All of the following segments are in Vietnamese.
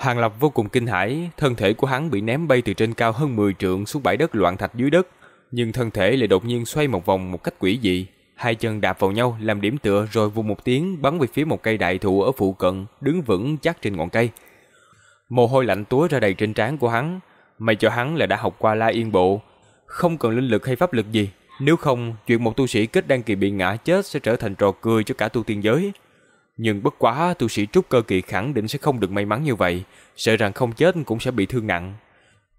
Hàng Lập vô cùng kinh hãi, thân thể của hắn bị ném bay từ trên cao hơn 10 trượng xuống bãi đất loạn thạch dưới đất, nhưng thân thể lại đột nhiên xoay một vòng một cách quỷ dị, hai chân đạp vào nhau làm điểm tựa rồi vù một tiếng bắn về phía một cây đại thụ ở phụ cận, đứng vững chắc trên ngọn cây. Mồ hôi lạnh túa ra đầy trên trán của hắn, Mày cho hắn là đã học qua La Yên Bộ, không cần linh lực hay pháp lực gì, nếu không chuyện một tu sĩ kết đăng kỳ bị ngã chết sẽ trở thành trò cười cho cả tu tiên giới. Nhưng bất quá tu sĩ trúc cơ kỳ khẳng định sẽ không được may mắn như vậy, sợ rằng không chết cũng sẽ bị thương nặng.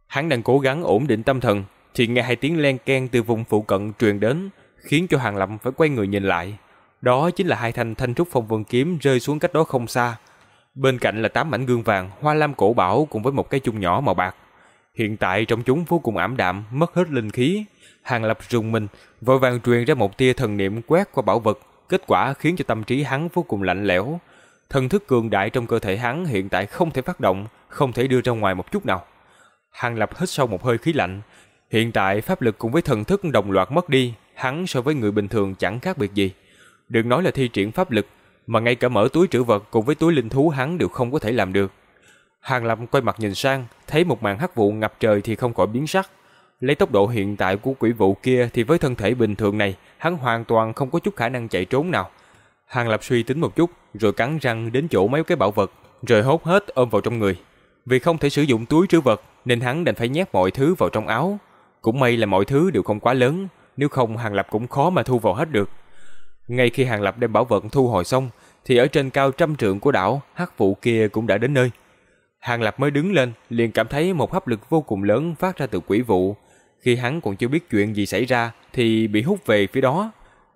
Hắn đang cố gắng ổn định tâm thần, thì nghe hai tiếng len ken từ vùng phụ cận truyền đến, khiến cho Hàng Lập phải quay người nhìn lại. Đó chính là hai thanh thanh trúc phong vân kiếm rơi xuống cách đó không xa. Bên cạnh là tám mảnh gương vàng, hoa lam cổ bảo cùng với một cái chung nhỏ màu bạc. Hiện tại trong chúng vô cùng ảm đạm, mất hết linh khí. Hàng Lập rùng mình, vội vàng truyền ra một tia thần niệm quét qua bảo vật, kết quả khiến cho tâm trí hắn vô cùng lạnh lẽo. Thần thức cường đại trong cơ thể hắn hiện tại không thể phát động, không thể đưa ra ngoài một chút nào. Hàng Lập hít sâu một hơi khí lạnh. Hiện tại pháp lực cùng với thần thức đồng loạt mất đi, hắn so với người bình thường chẳng khác biệt gì. Đừng nói là thi triển pháp lực, mà ngay cả mở túi trữ vật cùng với túi linh thú hắn đều không có thể làm được. Hàng Lập quay mặt nhìn sang, thấy một màn hắc vụ ngập trời thì không khỏi biến sắc. Lấy tốc độ hiện tại của quỷ vụ kia thì với thân thể bình thường này, hắn hoàn toàn không có chút khả năng chạy trốn nào. Hàng Lập suy tính một chút, rồi cắn răng đến chỗ mấy cái bảo vật, rồi hốt hết ôm vào trong người. Vì không thể sử dụng túi trữ vật, nên hắn đành phải nhét mọi thứ vào trong áo. Cũng may là mọi thứ đều không quá lớn, nếu không Hàng Lập cũng khó mà thu vào hết được. Ngay khi Hàng Lập đem bảo vật thu hồi xong, thì ở trên cao trăm trượng của đảo, hắc vụ kia cũng đã đến nơi. Hàng Lập mới đứng lên, liền cảm thấy một hấp lực vô cùng lớn phát ra từ quỷ vụ. Khi hắn còn chưa biết chuyện gì xảy ra, thì bị hút về phía đó.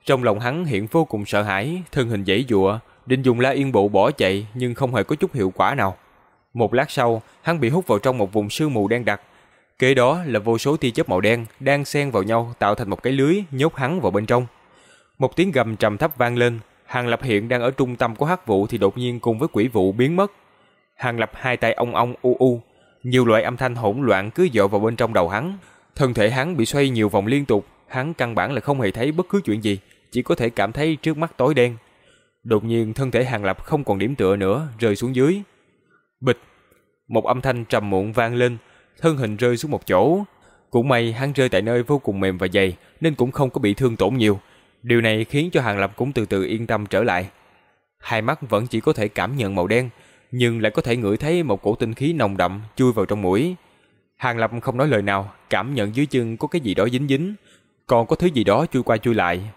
Trong lòng hắn hiện vô cùng sợ hãi, thân hình dãy dụa, định dùng la yên bộ bỏ chạy nhưng không hề có chút hiệu quả nào. Một lát sau, hắn bị hút vào trong một vùng sương mù đen đặc. Kế đó là vô số tia chớp màu đen đang xen vào nhau tạo thành một cái lưới nhốt hắn vào bên trong. Một tiếng gầm trầm thấp vang lên, Hàng Lập hiện đang ở trung tâm của hắc vụ thì đột nhiên cùng với quỷ vụ biến mất. Hàng Lập hai tay ong ong u u, nhiều loại âm thanh hỗn loạn cứ dội vào bên trong đầu hắn. Thân thể hắn bị xoay nhiều vòng liên tục, hắn căn bản là không hề thấy bất cứ chuyện gì, chỉ có thể cảm thấy trước mắt tối đen. Đột nhiên thân thể Hàng Lập không còn điểm tựa nữa, rơi xuống dưới. Bịch, một âm thanh trầm muộn vang lên, thân hình rơi xuống một chỗ. Cũng may hắn rơi tại nơi vô cùng mềm và dày, nên cũng không có bị thương tổn nhiều. Điều này khiến cho Hàng Lập cũng từ từ yên tâm trở lại. Hai mắt vẫn chỉ có thể cảm nhận màu đen, nhưng lại có thể ngửi thấy một cổ tinh khí nồng đậm chui vào trong mũi. Hàng Lập không nói lời nào, cảm nhận dưới chân có cái gì đó dính dính, còn có thứ gì đó chui qua chui lại.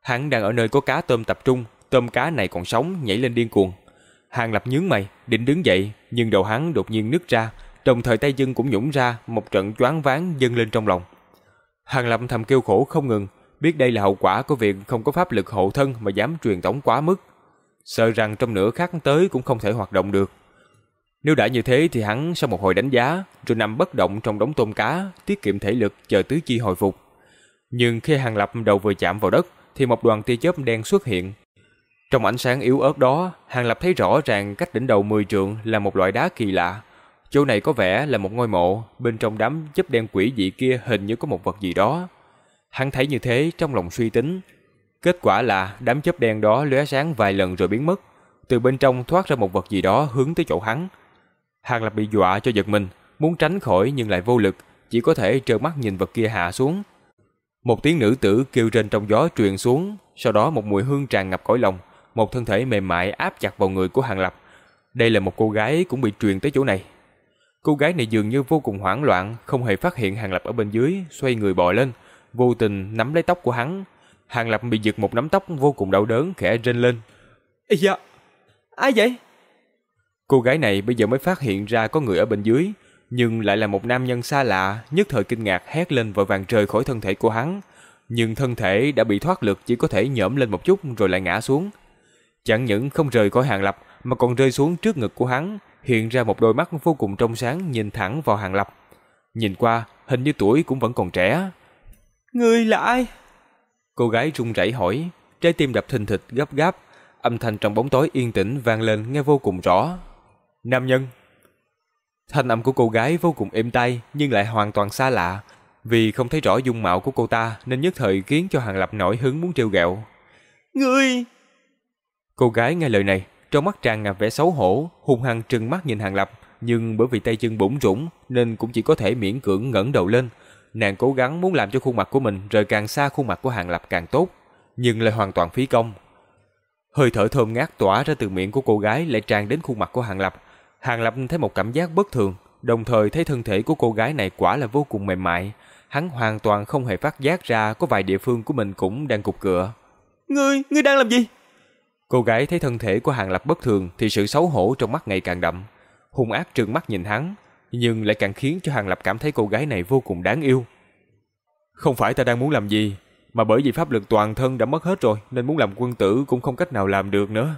Hắn đang ở nơi có cá tôm tập trung, tôm cá này còn sống nhảy lên điên cuồng. Hàng Lập nhướng mày, định đứng dậy, nhưng đầu hắn đột nhiên nứt ra, đồng thời tay chân cũng nhũng ra, một trận choáng váng dâng lên trong lòng. Hàng Lập thầm kêu khổ không ngừng, biết đây là hậu quả của việc không có pháp lực hộ thân mà dám truyền tống quá mức. Sợ rằng trong nửa khắc tới cũng không thể hoạt động được. Nếu đã như thế thì hắn sau một hồi đánh giá, rồi nằm bất động trong đống tôm cá, tiết kiệm thể lực chờ tứ chi hồi phục. Nhưng khi Hàng Lập đầu vừa chạm vào đất, thì một đoàn tia chớp đen xuất hiện. Trong ánh sáng yếu ớt đó, Hàng Lập thấy rõ ràng cách đỉnh đầu 10 trượng là một loại đá kỳ lạ. Chỗ này có vẻ là một ngôi mộ, bên trong đám chớp đen quỷ dị kia hình như có một vật gì đó. Hắn thấy như thế trong lòng suy tính. Kết quả là đám chớp đen đó lóe sáng vài lần rồi biến mất. Từ bên trong thoát ra một vật gì đó hướng tới chỗ hắn. Hàng Lập bị dọa cho giật mình, muốn tránh khỏi nhưng lại vô lực, chỉ có thể trơ mắt nhìn vật kia hạ xuống. Một tiếng nữ tử kêu trên trong gió truyền xuống, sau đó một mùi hương tràn ngập cõi lòng, một thân thể mềm mại áp chặt vào người của Hàng Lập. Đây là một cô gái cũng bị truyền tới chỗ này. Cô gái này dường như vô cùng hoảng loạn, không hề phát hiện Hàng Lập ở bên dưới, xoay người bò lên, vô tình nắm lấy tóc của hắn. Hàng Lập bị giật một nắm tóc vô cùng đau đớn, khẽ rên lên. Ây da, ai vậy? Cô gái này bây giờ mới phát hiện ra có người ở bên dưới, nhưng lại là một nam nhân xa lạ, nhất thời kinh ngạc hét lên vội vàng rời khỏi thân thể của hắn. Nhưng thân thể đã bị thoát lực chỉ có thể nhỡm lên một chút rồi lại ngã xuống. Chẳng những không rời khỏi hàng lập mà còn rơi xuống trước ngực của hắn, hiện ra một đôi mắt vô cùng trong sáng nhìn thẳng vào hàng lập. Nhìn qua, hình như tuổi cũng vẫn còn trẻ. Người là ai? Cô gái run rẩy hỏi, trái tim đập thình thịch gấp gáp, âm thanh trong bóng tối yên tĩnh vang lên nghe vô cùng rõ. Nam nhân. Thanh âm của cô gái vô cùng êm tai nhưng lại hoàn toàn xa lạ, vì không thấy rõ dung mạo của cô ta nên nhất thời khiến cho Hàng Lập nổi hứng muốn trêu ghẹo. Ngươi! Cô gái nghe lời này, trong mắt tràn ngập vẻ xấu hổ, hung hăng trừng mắt nhìn Hàng Lập, nhưng bởi vì tay chân bủn rủn nên cũng chỉ có thể miễn cưỡng ngẩng đầu lên. Nàng cố gắng muốn làm cho khuôn mặt của mình rời càng xa khuôn mặt của Hàng Lập càng tốt, nhưng lại hoàn toàn phí công. Hơi thở thơm ngát tỏa ra từ miệng của cô gái lại tràn đến khuôn mặt của Hàng Lập. Hàng Lập thấy một cảm giác bất thường, đồng thời thấy thân thể của cô gái này quả là vô cùng mềm mại. Hắn hoàn toàn không hề phát giác ra có vài địa phương của mình cũng đang cục cựa. Ngươi, ngươi đang làm gì? Cô gái thấy thân thể của Hàng Lập bất thường thì sự xấu hổ trong mắt ngày càng đậm. Hung ác trừng mắt nhìn hắn, nhưng lại càng khiến cho Hàng Lập cảm thấy cô gái này vô cùng đáng yêu. Không phải ta đang muốn làm gì, mà bởi vì pháp lực toàn thân đã mất hết rồi nên muốn làm quân tử cũng không cách nào làm được nữa.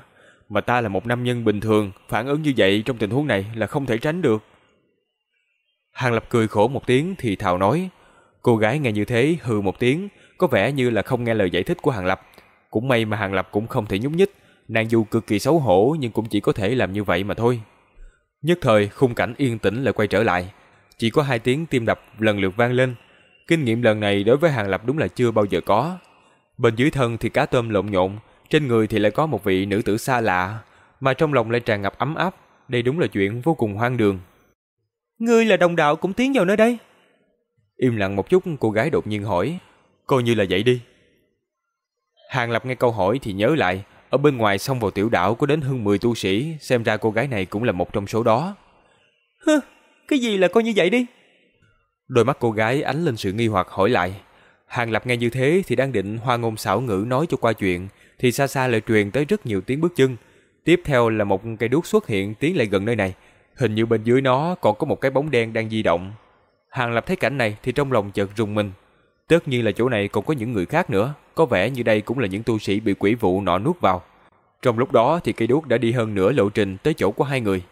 Mà ta là một nam nhân bình thường, phản ứng như vậy trong tình huống này là không thể tránh được. Hàng Lập cười khổ một tiếng thì thào nói. Cô gái nghe như thế hừ một tiếng, có vẻ như là không nghe lời giải thích của Hàng Lập. Cũng may mà Hàng Lập cũng không thể nhúc nhích, nàng dù cực kỳ xấu hổ nhưng cũng chỉ có thể làm như vậy mà thôi. Nhất thời khung cảnh yên tĩnh lại quay trở lại, chỉ có hai tiếng tim đập lần lượt vang lên. Kinh nghiệm lần này đối với Hàng Lập đúng là chưa bao giờ có. Bên dưới thân thì cá tôm lộn nhộn, trên người thì lại có một vị nữ tử xa lạ, mà trong lòng lại tràn ngập ấm áp, đây đúng là chuyện vô cùng hoang đường. Ngươi là đồng đạo cũng tiến vào nơi đây. Im lặng một chút, cô gái đột nhiên hỏi, coi như là vậy đi. Hàng Lập nghe câu hỏi thì nhớ lại, ở bên ngoài xông vào tiểu đảo có đến hơn 10 tu sĩ, xem ra cô gái này cũng là một trong số đó. Hừ, cái gì là coi như vậy đi? Đôi mắt cô gái ánh lên sự nghi hoặc hỏi lại. Hàng Lập nghe như thế thì đang định hoa ngôn xảo ngữ nói cho qua chuyện, thì xa xa lại truyền tới rất nhiều tiếng bước chân. Tiếp theo là một cây đuốc xuất hiện tiến lại gần nơi này. Hình như bên dưới nó còn có một cái bóng đen đang di động. Hàng Lập thấy cảnh này thì trong lòng chợt rùng mình. Tất nhiên là chỗ này còn có những người khác nữa, có vẻ như đây cũng là những tu sĩ bị quỷ vụ nọ nuốt vào. Trong lúc đó thì cây đuốc đã đi hơn nửa lộ trình tới chỗ của hai người.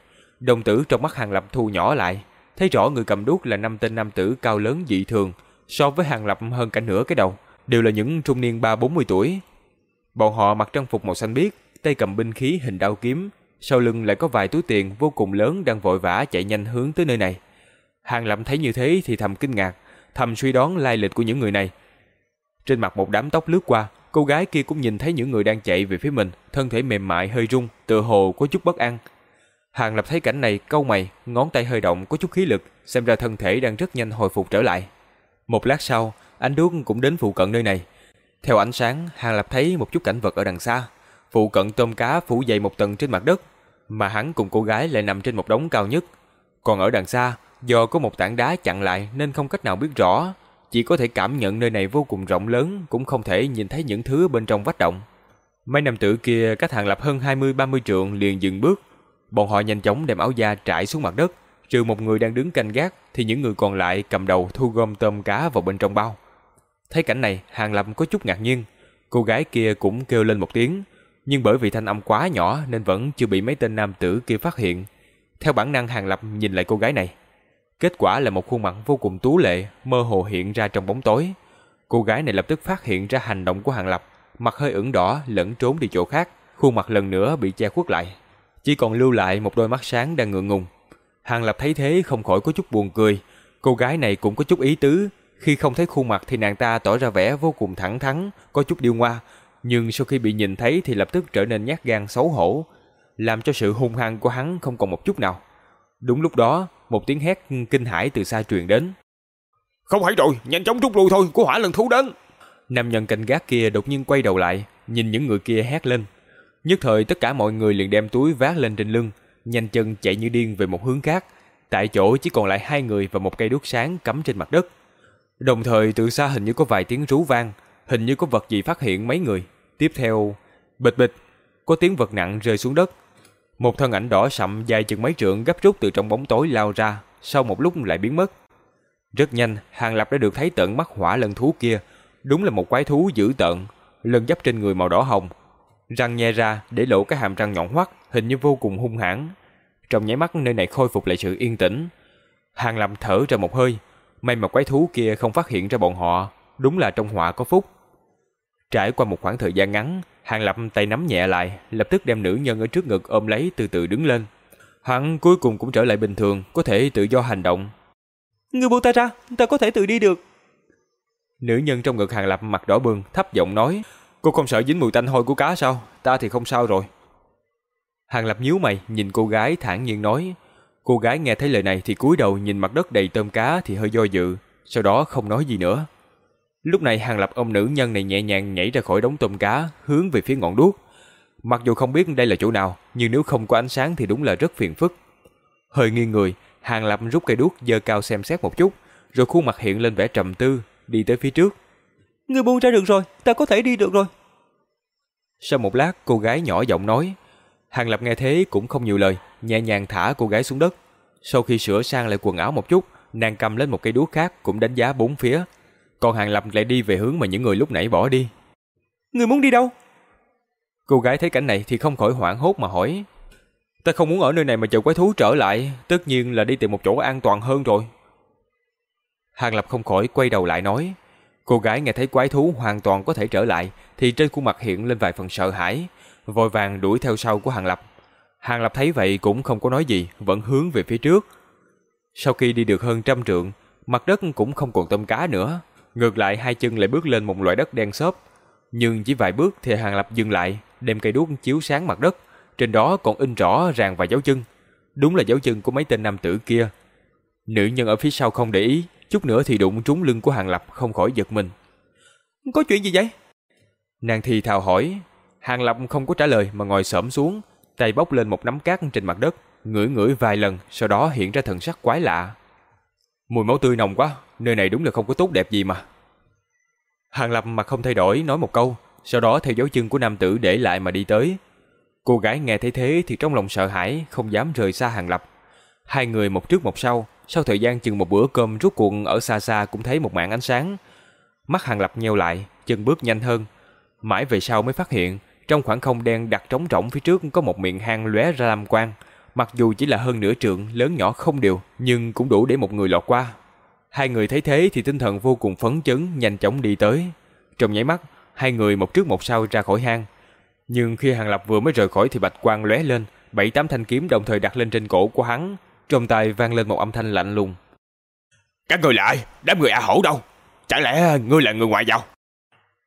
Đồng tử trong mắt Hàng Lập thu nhỏ lại, thấy rõ người cầm đuốc là năm tên nam tử cao lớn dị thường, so với Hàng Lập hơn cả nửa cái đầu, đều là những trung niên ba bốn mươi tuổi. Bọn họ mặc trang phục màu xanh biếc, tay cầm binh khí hình đao kiếm, sau lưng lại có vài túi tiền vô cùng lớn đang vội vã chạy nhanh hướng tới nơi này. Hàng Lập thấy như thế thì thầm kinh ngạc, thầm suy đoán lai lịch của những người này. Trên mặt một đám tóc lướt qua, cô gái kia cũng nhìn thấy những người đang chạy về phía mình, thân thể mềm mại hơi rung, tựa hồ có chút bất an. Hàng Lập thấy cảnh này, câu mày, ngón tay hơi động có chút khí lực, xem ra thân thể đang rất nhanh hồi phục trở lại. Một lát sau, ánh đuốc cũng đến phụ cận nơi này. Theo ánh sáng, Hàng Lập thấy một chút cảnh vật ở đằng xa. Phụ cận tôm cá phủ dày một tầng trên mặt đất, mà hắn cùng cô gái lại nằm trên một đống cao nhất. Còn ở đằng xa, do có một tảng đá chặn lại nên không cách nào biết rõ, chỉ có thể cảm nhận nơi này vô cùng rộng lớn, cũng không thể nhìn thấy những thứ bên trong vách động. Mấy nam tử kia cách Hàng Lập hơn 20-30 trượng liền dừng bước, Bọn họ nhanh chóng đem áo da trải xuống mặt đất, trừ một người đang đứng canh gác thì những người còn lại cầm đầu thu gom tôm cá vào bên trong bao. Thấy cảnh này, Hàng Lập có chút ngạc nhiên. Cô gái kia cũng kêu lên một tiếng, nhưng bởi vì thanh âm quá nhỏ nên vẫn chưa bị mấy tên nam tử kia phát hiện. Theo bản năng Hàng Lập nhìn lại cô gái này. Kết quả là một khuôn mặt vô cùng tú lệ, mơ hồ hiện ra trong bóng tối. Cô gái này lập tức phát hiện ra hành động của Hàng Lập, mặt hơi ửng đỏ lẫn trốn đi chỗ khác, khuôn mặt lần nữa bị che khuất lại chỉ còn lưu lại một đôi mắt sáng đang ngượng ngùng. Hàng Lập thấy thế không khỏi có chút buồn cười, cô gái này cũng có chút ý tứ, khi không thấy khuôn mặt thì nàng ta tỏ ra vẻ vô cùng thẳng thắn, có chút điêu ngoa, nhưng sau khi bị nhìn thấy thì lập tức trở nên nhát gan xấu hổ, làm cho sự hung hăng của hắn không còn một chút nào. Đúng lúc đó, một tiếng hét kinh hãi từ xa truyền đến. Không phải rồi, nhanh chóng rút lui thôi, có hỏa lần thú đến. Nam nhân canh gác kia đột nhiên quay đầu lại, nhìn những người kia hét lên. Nhất thời tất cả mọi người liền đem túi vác lên trên lưng, nhanh chân chạy như điên về một hướng khác. Tại chỗ chỉ còn lại hai người và một cây đuốc sáng cắm trên mặt đất. Đồng thời từ xa hình như có vài tiếng rú vang, hình như có vật gì phát hiện mấy người. Tiếp theo, bịch bịch, có tiếng vật nặng rơi xuống đất. Một thân ảnh đỏ sậm dài chừng mấy trượng gấp rút từ trong bóng tối lao ra, sau một lúc lại biến mất. Rất nhanh, Hàng Lập đã được thấy tận mắt hỏa lần thú kia, đúng là một quái thú dữ tợn, lân giáp trên người màu đỏ hồng, Răng nhe ra để lộ cái hàm răng nhọn hoắt, hình như vô cùng hung hãn. Trong nháy mắt nơi này khôi phục lại sự yên tĩnh. Hàng Lập thở ra một hơi, may mà quái thú kia không phát hiện ra bọn họ, đúng là trong họa có phúc. Trải qua một khoảng thời gian ngắn, Hàng Lập tay nắm nhẹ lại, lập tức đem nữ nhân ở trước ngực ôm lấy từ từ đứng lên. Hắn cuối cùng cũng trở lại bình thường, có thể tự do hành động. Ngươi buông ta ra, ta có thể tự đi được. Nữ nhân trong ngực Hàng Lập mặt đỏ bừng, thấp giọng nói, Cô không sợ dính mùi tanh hôi của cá sao? Ta thì không sao rồi. Hàng Lập nhíu mày nhìn cô gái thản nhiên nói. Cô gái nghe thấy lời này thì cúi đầu nhìn mặt đất đầy tôm cá thì hơi do dự, sau đó không nói gì nữa. Lúc này Hàng Lập ông nữ nhân này nhẹ nhàng nhảy ra khỏi đống tôm cá, hướng về phía ngọn đuốc. Mặc dù không biết đây là chỗ nào, nhưng nếu không có ánh sáng thì đúng là rất phiền phức. Hơi nghiêng người, Hàng Lập rút cây đuốc giơ cao xem xét một chút, rồi khuôn mặt hiện lên vẻ trầm tư, đi tới phía trước. Ngươi buông ra được rồi, ta có thể đi được rồi. Sau một lát, cô gái nhỏ giọng nói. Hàng Lập nghe thế cũng không nhiều lời, nhẹ nhàng thả cô gái xuống đất. Sau khi sửa sang lại quần áo một chút, nàng cầm lên một cây đuốc khác cũng đánh giá bốn phía. Còn Hàng Lập lại đi về hướng mà những người lúc nãy bỏ đi. Người muốn đi đâu? Cô gái thấy cảnh này thì không khỏi hoảng hốt mà hỏi. Ta không muốn ở nơi này mà chờ quái thú trở lại, tất nhiên là đi tìm một chỗ an toàn hơn rồi. Hàng Lập không khỏi quay đầu lại nói. Cô gái nghe thấy quái thú hoàn toàn có thể trở lại, thì trên khuôn mặt hiện lên vài phần sợ hãi, vội vàng đuổi theo sau của Hàng Lập. Hàng Lập thấy vậy cũng không có nói gì, vẫn hướng về phía trước. Sau khi đi được hơn trăm trượng, mặt đất cũng không còn tôm cá nữa. Ngược lại hai chân lại bước lên một loại đất đen xốp. Nhưng chỉ vài bước thì Hàng Lập dừng lại, đem cây đuốc chiếu sáng mặt đất. Trên đó còn in rõ ràng vài dấu chân. Đúng là dấu chân của mấy tên nam tử kia. Nữ nhân ở phía sau không để ý, chút nữa thì đụng trúng lưng của Hàng Lập không khỏi giật mình. Có chuyện gì vậy? Nàng thì thào hỏi. Hàng Lập không có trả lời mà ngồi xổm xuống, tay bốc lên một nắm cát trên mặt đất, ngửi ngửi vài lần, sau đó hiện ra thần sắc quái lạ. Mùi máu tươi nồng quá, nơi này đúng là không có tốt đẹp gì mà. Hàng Lập mặt không thay đổi nói một câu, sau đó theo dấu chân của nam tử để lại mà đi tới. Cô gái nghe thấy thế thì trong lòng sợ hãi, không dám rời xa Hàng Lập. Hai người một trước một sau, sau thời gian chừng một bữa cơm rút cuộn ở xa xa cũng thấy một mảng ánh sáng. Mắt Hàng Lập nheo lại, chân bước nhanh hơn. Mãi về sau mới phát hiện, trong khoảng không đen đặt trống rỗng phía trước có một miệng hang lóe ra lam quang. Mặc dù chỉ là hơn nửa trượng, lớn nhỏ không đều, nhưng cũng đủ để một người lọt qua. Hai người thấy thế thì tinh thần vô cùng phấn chấn, nhanh chóng đi tới. Trong nháy mắt, hai người một trước một sau ra khỏi hang. Nhưng khi Hàng Lập vừa mới rời khỏi thì bạch quang lóe lên, bảy tám thanh kiếm đồng thời đặt lên trên cổ của hắn. Trong tai vang lên một âm thanh lạnh lùng. Các người lại, đám người A Hổ đâu? Chẳng lẽ ngươi là người ngoại giao?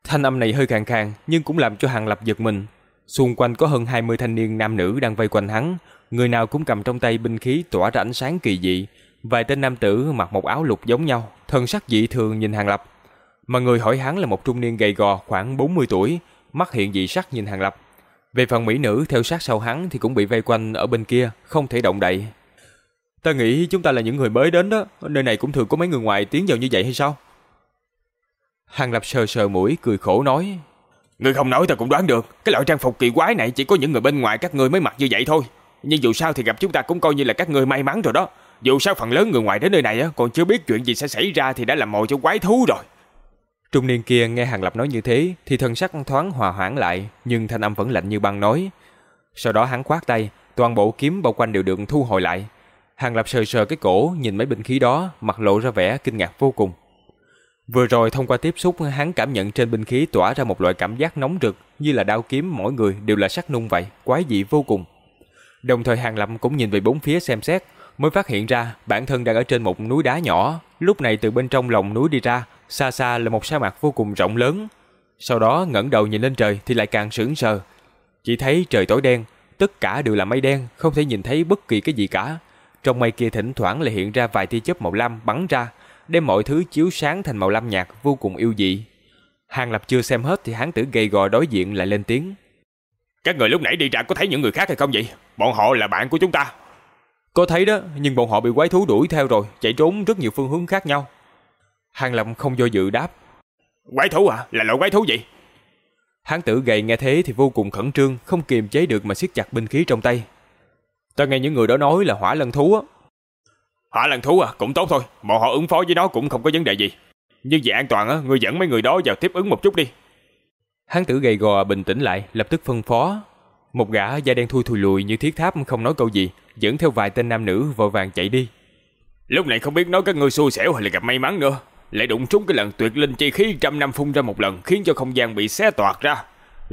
Thanh âm này hơi khàn khàn nhưng cũng làm cho Hàng Lập giật mình. Xung quanh có hơn 20 thanh niên nam nữ đang vây quanh hắn, người nào cũng cầm trong tay binh khí tỏa ra ánh sáng kỳ dị. Vài tên nam tử mặc một áo lục giống nhau, thân sắc dị thường nhìn Hàng Lập. Mà người hỏi hắn là một trung niên gầy gò khoảng 40 tuổi, mắt hiện dị sắc nhìn Hàng Lập. Về phần mỹ nữ theo sát sau hắn thì cũng bị vây quanh ở bên kia, không thể động đậy. Ta nghĩ chúng ta là những người mới đến đó, nơi này cũng thường có mấy người ngoài tiến vào như vậy hay sao? Hàng Lập sờ sờ mũi cười khổ nói. Ngươi không nói ta cũng đoán được, cái loại trang phục kỳ quái này chỉ có những người bên ngoài các ngươi mới mặc như vậy thôi. Nhưng dù sao thì gặp chúng ta cũng coi như là các ngươi may mắn rồi đó. Dù sao phần lớn người ngoài đến nơi này còn chưa biết chuyện gì sẽ xảy ra thì đã làm mồi cho quái thú rồi. Trung niên kia nghe Hàng Lập nói như thế thì thân sắc thoáng hòa hoãn lại, nhưng thanh âm vẫn lạnh như băng nói. Sau đó hắn khoát tay, toàn bộ kiếm bao quanh đều được thu hồi lại. Hàng Lập sờ sờ cái cổ, nhìn mấy binh khí đó, mặt lộ ra vẻ kinh ngạc vô cùng. Vừa rồi thông qua tiếp xúc hắn cảm nhận trên binh khí tỏa ra một loại cảm giác nóng rực như là đao kiếm mỗi người đều là sắc nung vậy, quái dị vô cùng. Đồng thời Hàng Lâm cũng nhìn về bốn phía xem xét, mới phát hiện ra bản thân đang ở trên một núi đá nhỏ, lúc này từ bên trong lòng núi đi ra, xa xa là một sa mạc vô cùng rộng lớn. Sau đó ngẩng đầu nhìn lên trời thì lại càng sững sờ. Chỉ thấy trời tối đen, tất cả đều là mây đen, không thể nhìn thấy bất kỳ cái gì cả. Trong mây kia thỉnh thoảng lại hiện ra vài tia chớp màu lam bắn ra, đem mọi thứ chiếu sáng thành màu lam nhạt vô cùng yêu dị. Hàng Lập chưa xem hết thì hán tử gầy gò đối diện lại lên tiếng. Các người lúc nãy đi ra có thấy những người khác hay không vậy? Bọn họ là bạn của chúng ta. Có thấy đó, nhưng bọn họ bị quái thú đuổi theo rồi, chạy trốn rất nhiều phương hướng khác nhau. Hàng Lập không do dự đáp. Quái thú à? Là loại quái thú gì? Hán tử gầy nghe thế thì vô cùng khẩn trương, không kiềm chế được mà siết chặt binh khí trong tay. Ta nghe những người đó nói là hỏa lân thú á. Hỏa lân thú à? Cũng tốt thôi, bọn họ ứng phó với nó cũng không có vấn đề gì. Nhưng về an toàn á, ngươi dẫn mấy người đó vào tiếp ứng một chút đi. Hán tử gầy gò bình tĩnh lại, lập tức phân phó. Một gã da đen thui thùi lùi như thiết tháp không nói câu gì, dẫn theo vài tên nam nữ vội vàng chạy đi. Lúc này không biết nói các ngươi xui xẻo hay là gặp may mắn nữa. Lại đụng trúng cái lần tuyệt linh chi khí trăm năm phun ra một lần khiến cho không gian bị xé toạc ra.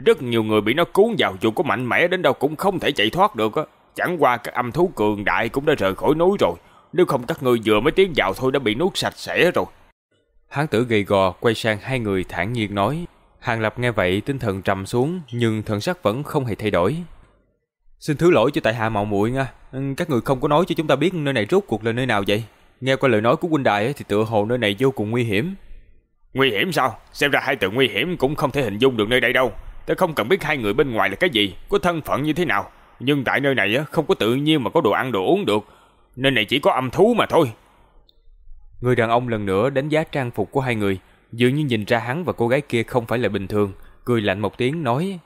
Rất nhiều người bị nó cuốn vào dù có mạnh mẽ đến đâu cũng không thể chạy thoát được á. Chẳng qua các âm thú cường đại cũng đã rời khỏi núi rồi. Nếu không các ngươi vừa mới tiến vào thôi đã bị nuốt sạch sẽ rồi. Hán tử gầy gò quay sang hai người thản nhiên nói. Hàng Lập nghe vậy tinh thần trầm xuống nhưng thần sắc vẫn không hề thay đổi. Xin thứ lỗi cho tại hạ mạo muội nha. Các người không có nói cho chúng ta biết nơi này rốt cuộc là nơi nào vậy? Nghe qua lời nói của huynh đài thì tựa hồ nơi này vô cùng nguy hiểm. Nguy hiểm sao? Xem ra hai từ nguy hiểm cũng không thể hình dung được nơi đây đâu. Ta không cần biết hai người bên ngoài là cái gì, có thân phận như thế nào. Nhưng tại nơi này không có tự nhiên mà có đồ ăn đồ uống được. Nơi này chỉ có âm thú mà thôi. Người đàn ông lần nữa đánh giá trang phục của hai người, dường như nhìn ra hắn và cô gái kia không phải là bình thường, cười lạnh một tiếng nói.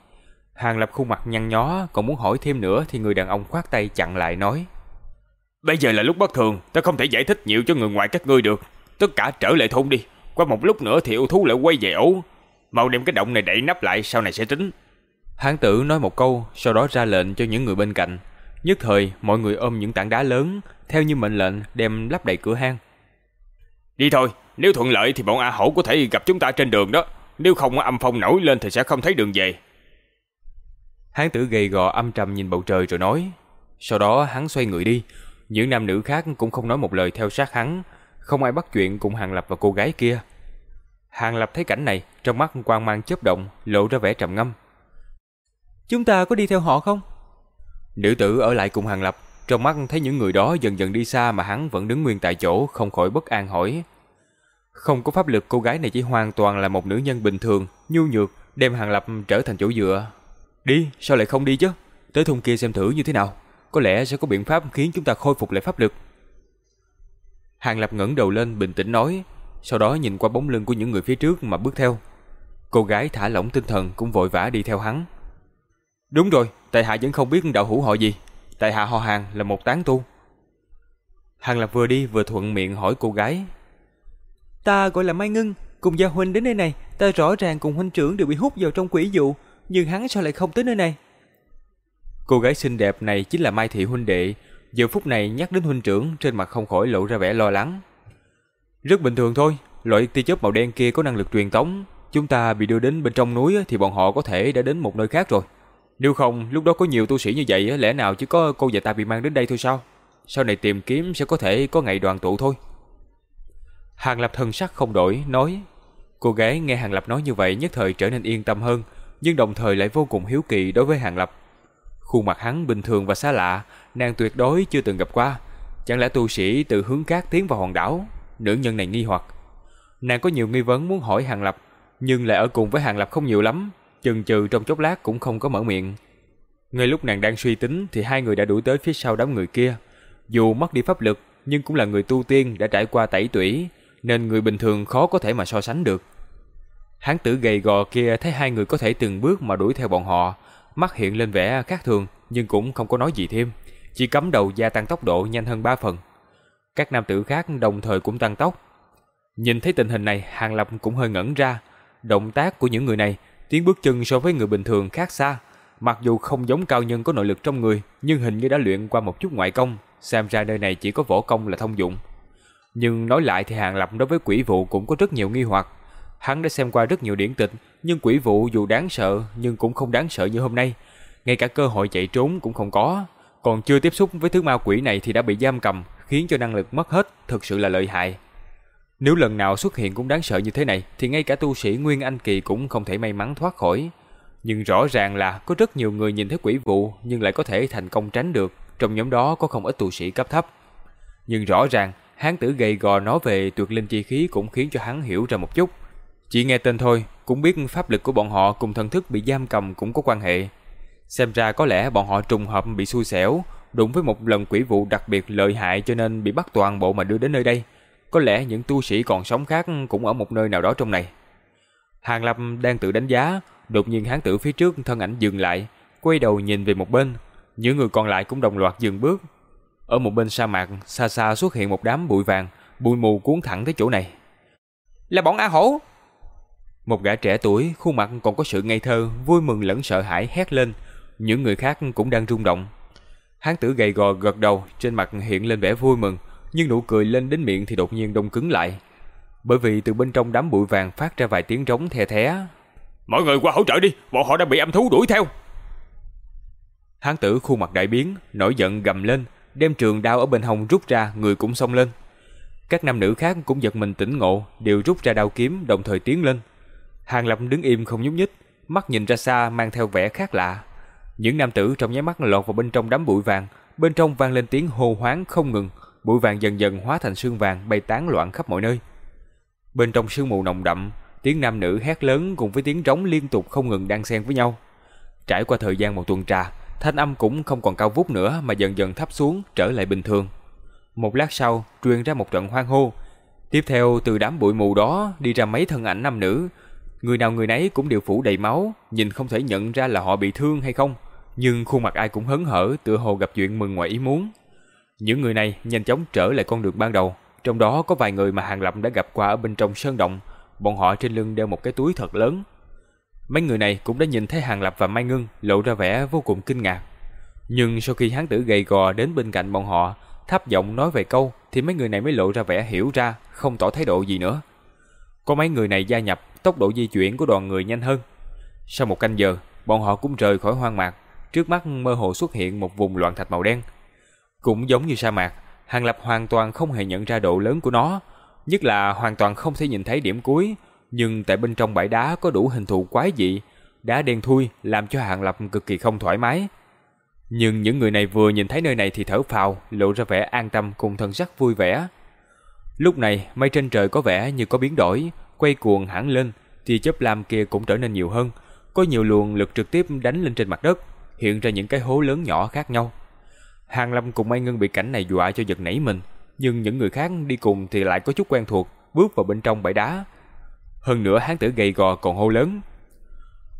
Hàng Lập khuôn mặt nhăn nhó, còn muốn hỏi thêm nữa thì người đàn ông khoát tay chặn lại nói. Bây giờ là lúc bất thường, ta không thể giải thích nhiều cho người ngoài các ngươi được. Tất cả trở lại thôn đi, qua một lúc nữa thì yêu thú lại quay về ổ. Mau đem cái động này đậy nắp lại, sau này sẽ tính. Hán tử nói một câu, sau đó ra lệnh cho những người bên cạnh. Nhất thời, mọi người ôm những tảng đá lớn, theo như mệnh lệnh đem lắp đầy cửa hang. Đi thôi, nếu thuận lợi thì bọn A Hổ có thể gặp chúng ta trên đường đó. Nếu không âm phong nổi lên thì sẽ không thấy đường về. Hán tử gầy gò âm trầm nhìn bầu trời rồi nói. Sau đó hắn xoay người đi. Những nam nữ khác cũng không nói một lời theo sát hắn. Không ai bắt chuyện cùng Hàng Lập và cô gái kia. Hàng Lập thấy cảnh này, trong mắt quang mang chớp động, lộ ra vẻ trầm ngâm. Chúng ta có đi theo họ không? Nữ tử ở lại cùng Hàng Lập, trong mắt thấy những người đó dần dần đi xa mà hắn vẫn đứng nguyên tại chỗ, không khỏi bất an hỏi. Không có pháp lực cô gái này chỉ hoàn toàn là một nữ nhân bình thường, nhu nhược, đem Hàng Lập trở thành chỗ dựa. Đi, sao lại không đi chứ? Tới thùng kia xem thử như thế nào. Có lẽ sẽ có biện pháp khiến chúng ta khôi phục lại pháp lực. Hàng Lập ngẩng đầu lên bình tĩnh nói, sau đó nhìn qua bóng lưng của những người phía trước mà bước theo. Cô gái thả lỏng tinh thần cũng vội vã đi theo hắn. Đúng rồi, tại hạ vẫn không biết đạo hữu họ gì. Tại hạ họ Hàng là một tán tu. Hàng Lập vừa đi vừa thuận miệng hỏi cô gái. Ta gọi là Mai Ngân, cùng gia huynh đến nơi này, ta rõ ràng cùng huynh trưởng đều bị hút vào trong quỷ dụ, nhưng hắn sao lại không tới nơi này? Cô gái xinh đẹp này chính là Mai Thị huynh đệ, giờ phút này nhắc đến huynh trưởng trên mặt không khỏi lộ ra vẻ lo lắng. Rất bình thường thôi, loại tia chớp màu đen kia có năng lực truyền tống, chúng ta bị đưa đến bên trong núi thì bọn họ có thể đã đến một nơi khác rồi. Nếu không, lúc đó có nhiều tu sĩ như vậy, lẽ nào chỉ có cô và ta bị mang đến đây thôi sao? Sau này tìm kiếm sẽ có thể có ngày đoàn tụ thôi. Hàng Lập thân sắc không đổi, nói. Cô gái nghe Hàng Lập nói như vậy nhất thời trở nên yên tâm hơn, nhưng đồng thời lại vô cùng hiếu kỳ đối với Hàng Lập. Khuôn mặt hắn bình thường và xa lạ, nàng tuyệt đối chưa từng gặp qua. Chẳng lẽ tu sĩ từ hướng khác tiến vào hòn đảo? Nữ nhân này nghi hoặc. Nàng có nhiều nghi vấn muốn hỏi Hàng Lập, nhưng lại ở cùng với Hàng Lập không nhiều lắm, chừng chừ trong chốc lát cũng không có mở miệng. Ngay lúc nàng đang suy tính thì hai người đã đuổi tới phía sau đám người kia. Dù mất đi pháp lực, nhưng cũng là người tu tiên đã trải qua tẩy tủy, nên người bình thường khó có thể mà so sánh được. Hán tử gầy gò kia thấy hai người có thể từng bước mà đuổi theo bọn họ, mắt hiện lên vẻ khác thường nhưng cũng không có nói gì thêm, chỉ cắm đầu gia tăng tốc độ nhanh hơn ba phần. Các nam tử khác đồng thời cũng tăng tốc. Nhìn thấy tình hình này, Hàng Lập cũng hơi ngẩn ra. Động tác của những người này, tiếng bước chân so với người bình thường khác xa. Mặc dù không giống cao nhân có nội lực trong người, nhưng hình như đã luyện qua một chút ngoại công, xem ra nơi này chỉ có võ công là thông dụng. Nhưng nói lại thì Hàng Lập đối với quỷ vụ cũng có rất nhiều nghi hoặc. Hắn đã xem qua rất nhiều điển tịch, nhưng quỷ vụ dù đáng sợ nhưng cũng không đáng sợ như hôm nay. Ngay cả cơ hội chạy trốn cũng không có. Còn chưa tiếp xúc với thứ ma quỷ này thì đã bị giam cầm, khiến cho năng lực mất hết, thực sự là lợi hại. Nếu lần nào xuất hiện cũng đáng sợ như thế này, thì ngay cả tu sĩ Nguyên Anh Kỳ cũng không thể may mắn thoát khỏi. Nhưng rõ ràng là có rất nhiều người nhìn thấy quỷ vụ nhưng lại có thể thành công tránh được, trong nhóm đó có không ít tu sĩ cấp thấp. Nhưng rõ ràng, hán tử gầy gò nói về tuyệt linh chi khí cũng khiến cho hắn hiểu ra một chút. Chỉ nghe tên thôi, cũng biết pháp lực của bọn họ cùng thần thức bị giam cầm cũng có quan hệ. Xem ra có lẽ bọn họ trùng hợp bị xui xẻo, đụng với một lần quỷ vụ đặc biệt lợi hại cho nên bị bắt toàn bộ mà đưa đến nơi đây. Có lẽ những tu sĩ còn sống khác cũng ở một nơi nào đó trong này. Hàng Lập đang tự đánh giá, đột nhiên hán tử phía trước thân ảnh dừng lại, quay đầu nhìn về một bên. Những người còn lại cũng đồng loạt dừng bước. Ở một bên sa mạc, xa xa xuất hiện một đám bụi vàng, bụi mù cuốn thẳng tới chỗ này. Là bọn A Hổ! Một gã trẻ tuổi, khuôn mặt còn có sự ngây thơ, vui mừng lẫn sợ hãi hét lên. Những người khác cũng đang rung động. Hán tử gầy gò gật đầu, trên mặt hiện lên vẻ vui mừng, nhưng nụ cười lên đến miệng thì đột nhiên đông cứng lại. Bởi vì từ bên trong đám bụi vàng phát ra vài tiếng rống the thé. Mọi người qua hỗ trợ đi, bọn họ đã bị âm thú đuổi theo. Hán tử khuôn mặt đại biến, nổi giận gầm lên, đem trường đao ở bên hông rút ra, người cũng xông lên. Các nam nữ khác cũng giật mình tỉnh ngộ, đều rút ra đao kiếm đồng thời tiến lên. Hàng Lập đứng im không nhúc nhích, mắt nhìn ra xa mang theo vẻ khác lạ. Những nam tử trong nháy mắt lọt vào bên trong đám bụi vàng, bên trong vang lên tiếng hô hoáng không ngừng, bụi vàng dần dần hóa thành sương vàng bay tán loạn khắp mọi nơi. Bên trong sương mù nồng đậm, tiếng nam nữ hét lớn cùng với tiếng rống liên tục không ngừng đan xen với nhau. Trải qua thời gian một tuần trà, thanh âm cũng không còn cao vút nữa mà dần dần thấp xuống trở lại bình thường. Một lát sau, truyền ra một trận hoang hô. Tiếp theo từ đám bụi mù đó đi ra mấy thân ảnh nam nữ, người nào người nấy cũng đều phủ đầy máu, nhìn không thể nhận ra là họ bị thương hay không, nhưng khuôn mặt ai cũng hớn hở, tựa hồ gặp chuyện mừng ngoài ý muốn. Những người này nhanh chóng trở lại con đường ban đầu, trong đó có vài người mà Hàng Lập đã gặp qua ở bên trong sơn động, bọn họ trên lưng đeo một cái túi thật lớn. Mấy người này cũng đã nhìn thấy Hàng Lập và Mai Ngân lộ ra vẻ vô cùng kinh ngạc. Nhưng sau khi hán tử gầy gò đến bên cạnh bọn họ, thấp giọng nói vài câu thì mấy người này mới lộ ra vẻ hiểu ra, không tỏ thái độ gì nữa. Có mấy người này gia nhập, tốc độ di chuyển của đoàn người nhanh hơn. Sau một canh giờ, bọn họ cũng rời khỏi hoang mạc, trước mắt mơ hồ xuất hiện một vùng loạn thạch màu đen. Cũng giống như sa mạc, Hàng Lập hoàn toàn không hề nhận ra độ lớn của nó, nhất là hoàn toàn không thể nhìn thấy điểm cuối, nhưng tại bên trong bãi đá có đủ hình thù quái dị, đá đen thui làm cho Hàng Lập cực kỳ không thoải mái. Nhưng những người này vừa nhìn thấy nơi này thì thở phào, lộ ra vẻ an tâm cùng thân sắc vui vẻ. Lúc này, mây trên trời có vẻ như có biến đổi, quay cuồng hẳn lên, thì chớp lam kia cũng trở nên nhiều hơn, có nhiều luồng lực trực tiếp đánh lên trên mặt đất, hiện ra những cái hố lớn nhỏ khác nhau. Hàng Lâm cùng Mai Ngân bị cảnh này dọa cho giật nảy mình, nhưng những người khác đi cùng thì lại có chút quen thuộc, bước vào bên trong bãi đá. Hơn nữa hán tử gầy gò còn hô lớn.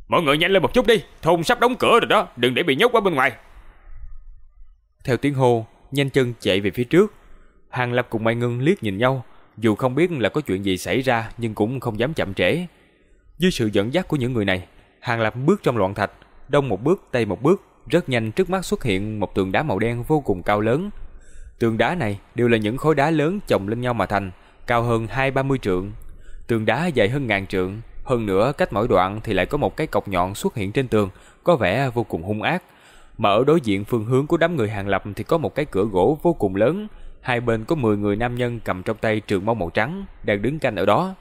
Mọi người nhanh lên một chút đi, thôn sắp đóng cửa rồi đó, đừng để bị nhốt ở bên ngoài. Theo tiếng hô, nhanh chân chạy về phía trước. Hàng Lập cùng Mai Ngân liếc nhìn nhau, dù không biết là có chuyện gì xảy ra nhưng cũng không dám chậm trễ. Dưới sự dẫn dắt của những người này, Hàng Lập bước trong loạn thạch, đông một bước tây một bước, rất nhanh trước mắt xuất hiện một tường đá màu đen vô cùng cao lớn. Tường đá này đều là những khối đá lớn chồng lên nhau mà thành, cao hơn hai ba mươi trượng. Tường đá dài hơn ngàn trượng, hơn nữa cách mỗi đoạn thì lại có một cái cọc nhọn xuất hiện trên tường, có vẻ vô cùng hung ác. Mà ở đối diện phương hướng của đám người hàng lập thì có một cái cửa gỗ vô cùng lớn, hai bên có 10 người nam nhân cầm trong tay trường mâu màu trắng đang đứng canh ở đó.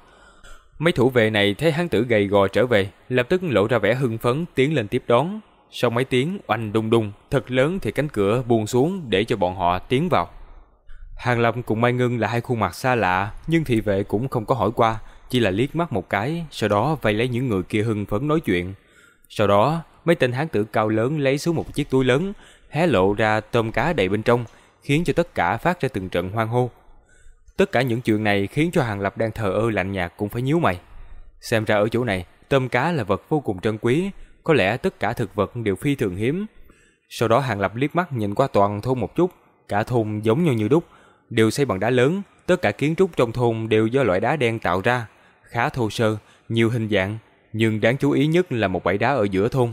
Mấy thủ vệ này thấy hắn tử gầy gò trở về, lập tức lộ ra vẻ hưng phấn tiến lên tiếp đón. Sau mấy tiếng oanh đùng đùng thật lớn thì cánh cửa buông xuống để cho bọn họ tiến vào. Hàng Lập cùng Mai Ngân là hai khuôn mặt xa lạ, nhưng thị vệ cũng không có hỏi qua, chỉ là liếc mắt một cái, sau đó vây lấy những người kia hưng phấn nói chuyện. Sau đó, mấy tên hán tử cao lớn lấy xuống một chiếc túi lớn, hé lộ ra tôm cá đầy bên trong, khiến cho tất cả phát ra từng trận hoang hô. Tất cả những chuyện này khiến cho Hàng Lập đang thờ ơ lạnh nhạt cũng phải nhíu mày. Xem ra ở chỗ này, tôm cá là vật vô cùng trân quý, có lẽ tất cả thực vật đều phi thường hiếm. Sau đó Hàng Lập liếc mắt nhìn qua toàn thôn một chút, cả thôn giống nhau như đúc, đều xây bằng đá lớn, tất cả kiến trúc trong thôn đều do loại đá đen tạo ra, khá thô sơ, nhiều hình dạng, nhưng đáng chú ý nhất là một bãi đá ở giữa thôn.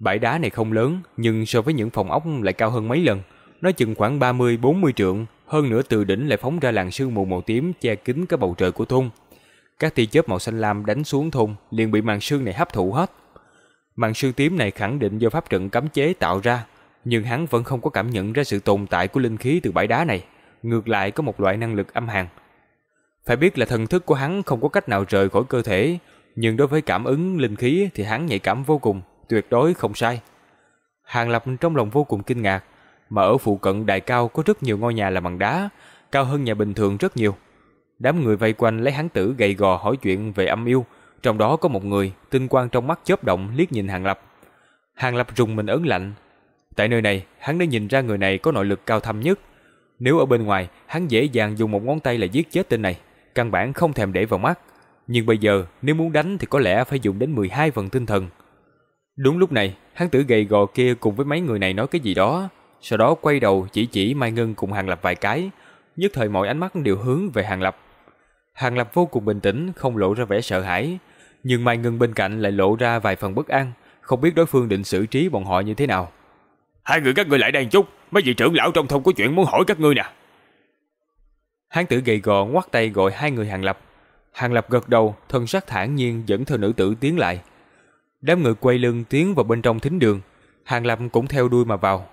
Bãi đá này không lớn, nhưng so với những phòng ốc lại cao hơn mấy lần, nó chừng khoảng 30-40 trượng, hơn nữa từ đỉnh lại phóng ra làn sương mù màu tím che kín cả bầu trời của thôn. Các tia chớp màu xanh lam đánh xuống thôn liền bị màn sương này hấp thụ hết. Màn sương tím này khẳng định do pháp trận cấm chế tạo ra, nhưng hắn vẫn không có cảm nhận ra sự tồn tại của linh khí từ bãi đá này, ngược lại có một loại năng lực âm hàn. Phải biết là thần thức của hắn không có cách nào rời khỏi cơ thể, nhưng đối với cảm ứng linh khí thì hắn nhạy cảm vô cùng, tuyệt đối không sai. Hàng Lập trong lòng vô cùng kinh ngạc, mà ở phụ cận đài cao có rất nhiều ngôi nhà làm bằng đá, cao hơn nhà bình thường rất nhiều. Đám người vây quanh lấy hắn tử gầy gò hỏi chuyện về âm yêu, trong đó có một người, tinh quang trong mắt chớp động liếc nhìn Hàng Lập. Hàng Lập rùng mình ớn lạnh. Tại nơi này, hắn đã nhìn ra người này có nội lực cao thâm nhất. Nếu ở bên ngoài, hắn dễ dàng dùng một ngón tay là giết chết tên này, căn bản không thèm để vào mắt. Nhưng bây giờ, nếu muốn đánh thì có lẽ phải dùng đến 12 phần tinh thần. Đúng lúc này, hắn tử gầy gò kia cùng với mấy người này nói cái gì đó, sau đó quay đầu chỉ chỉ Mai Ngân cùng Hàng Lập vài cái, nhất thời mọi ánh mắt đều hướng về Hàng Lập. Hàng Lập vô cùng bình tĩnh, không lộ ra vẻ sợ hãi, nhưng Mai Ngân bên cạnh lại lộ ra vài phần bất an, không biết đối phương định xử trí bọn họ như thế nào. Hai người các ngươi lại đây chút, mấy vị trưởng lão trong thôn có chuyện muốn hỏi các ngươi nè. Hán tử gầy gò ngoắt tay gọi hai người Hàng Lập. Hàng Lập gật đầu, thân sắc thản nhiên dẫn theo nữ tử tiến lại. Đám người quay lưng tiến vào bên trong thính đường, Hàng Lập cũng theo đuôi mà vào.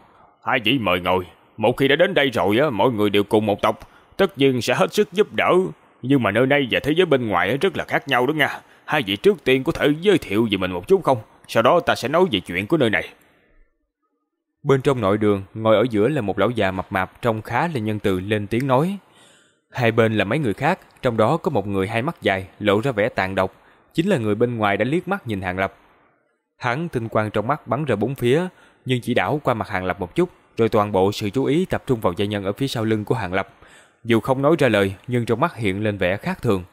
Hai vị mời ngồi, một khi đã đến đây rồi á, mọi người đều cùng một tộc, tất nhiên sẽ hết sức giúp đỡ. Nhưng mà nơi đây và thế giới bên ngoài rất là khác nhau đó nha. Hai vị trước tiên có thể giới thiệu về mình một chút không? Sau đó ta sẽ nói về chuyện của nơi này. Bên trong nội đường, ngồi ở giữa là một lão già mập mạp trông khá là nhân từ lên tiếng nói. Hai bên là mấy người khác, trong đó có một người hai mắt dài, lộ ra vẻ tàn độc, chính là người bên ngoài đã liếc mắt nhìn Hàng Lập. Hắn tinh quang trong mắt bắn ra bốn phía, nhưng chỉ đảo qua mặt Hàng Lập một chút, rồi toàn bộ sự chú ý tập trung vào gia nhân ở phía sau lưng của Hàng Lập. Dù không nói ra lời, nhưng trong mắt hiện lên vẻ khác thường.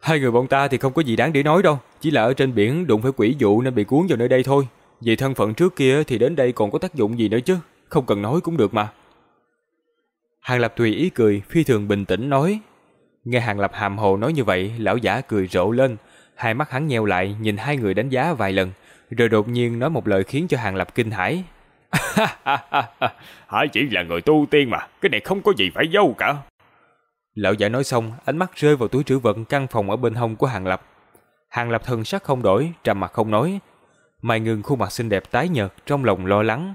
Hai người bọn ta thì không có gì đáng để nói đâu, chỉ là ở trên biển đụng phải quỷ dụ nên bị cuốn vào nơi đây thôi. Vì thân phận trước kia thì đến đây còn có tác dụng gì nữa chứ, không cần nói cũng được mà. Hàng Lập tùy ý cười, phi thường bình tĩnh nói. Nghe Hàng Lập hàm hồ nói như vậy, lão giả cười rộ lên, hai mắt hắn nheo lại nhìn hai người đánh giá vài lần, rồi đột nhiên nói một lời khiến cho Hàng Lập kinh hãi. Hải chỉ là người tu tiên mà, cái này không có gì phải giấu cả. Lão giả nói xong, ánh mắt rơi vào túi trữ vật căn phòng ở bên hông của Hàng Lập. Hàng Lập thần sắc không đổi, trầm mặt không nói. Mai ngừng khuôn mặt xinh đẹp tái nhợt, trong lòng lo lắng.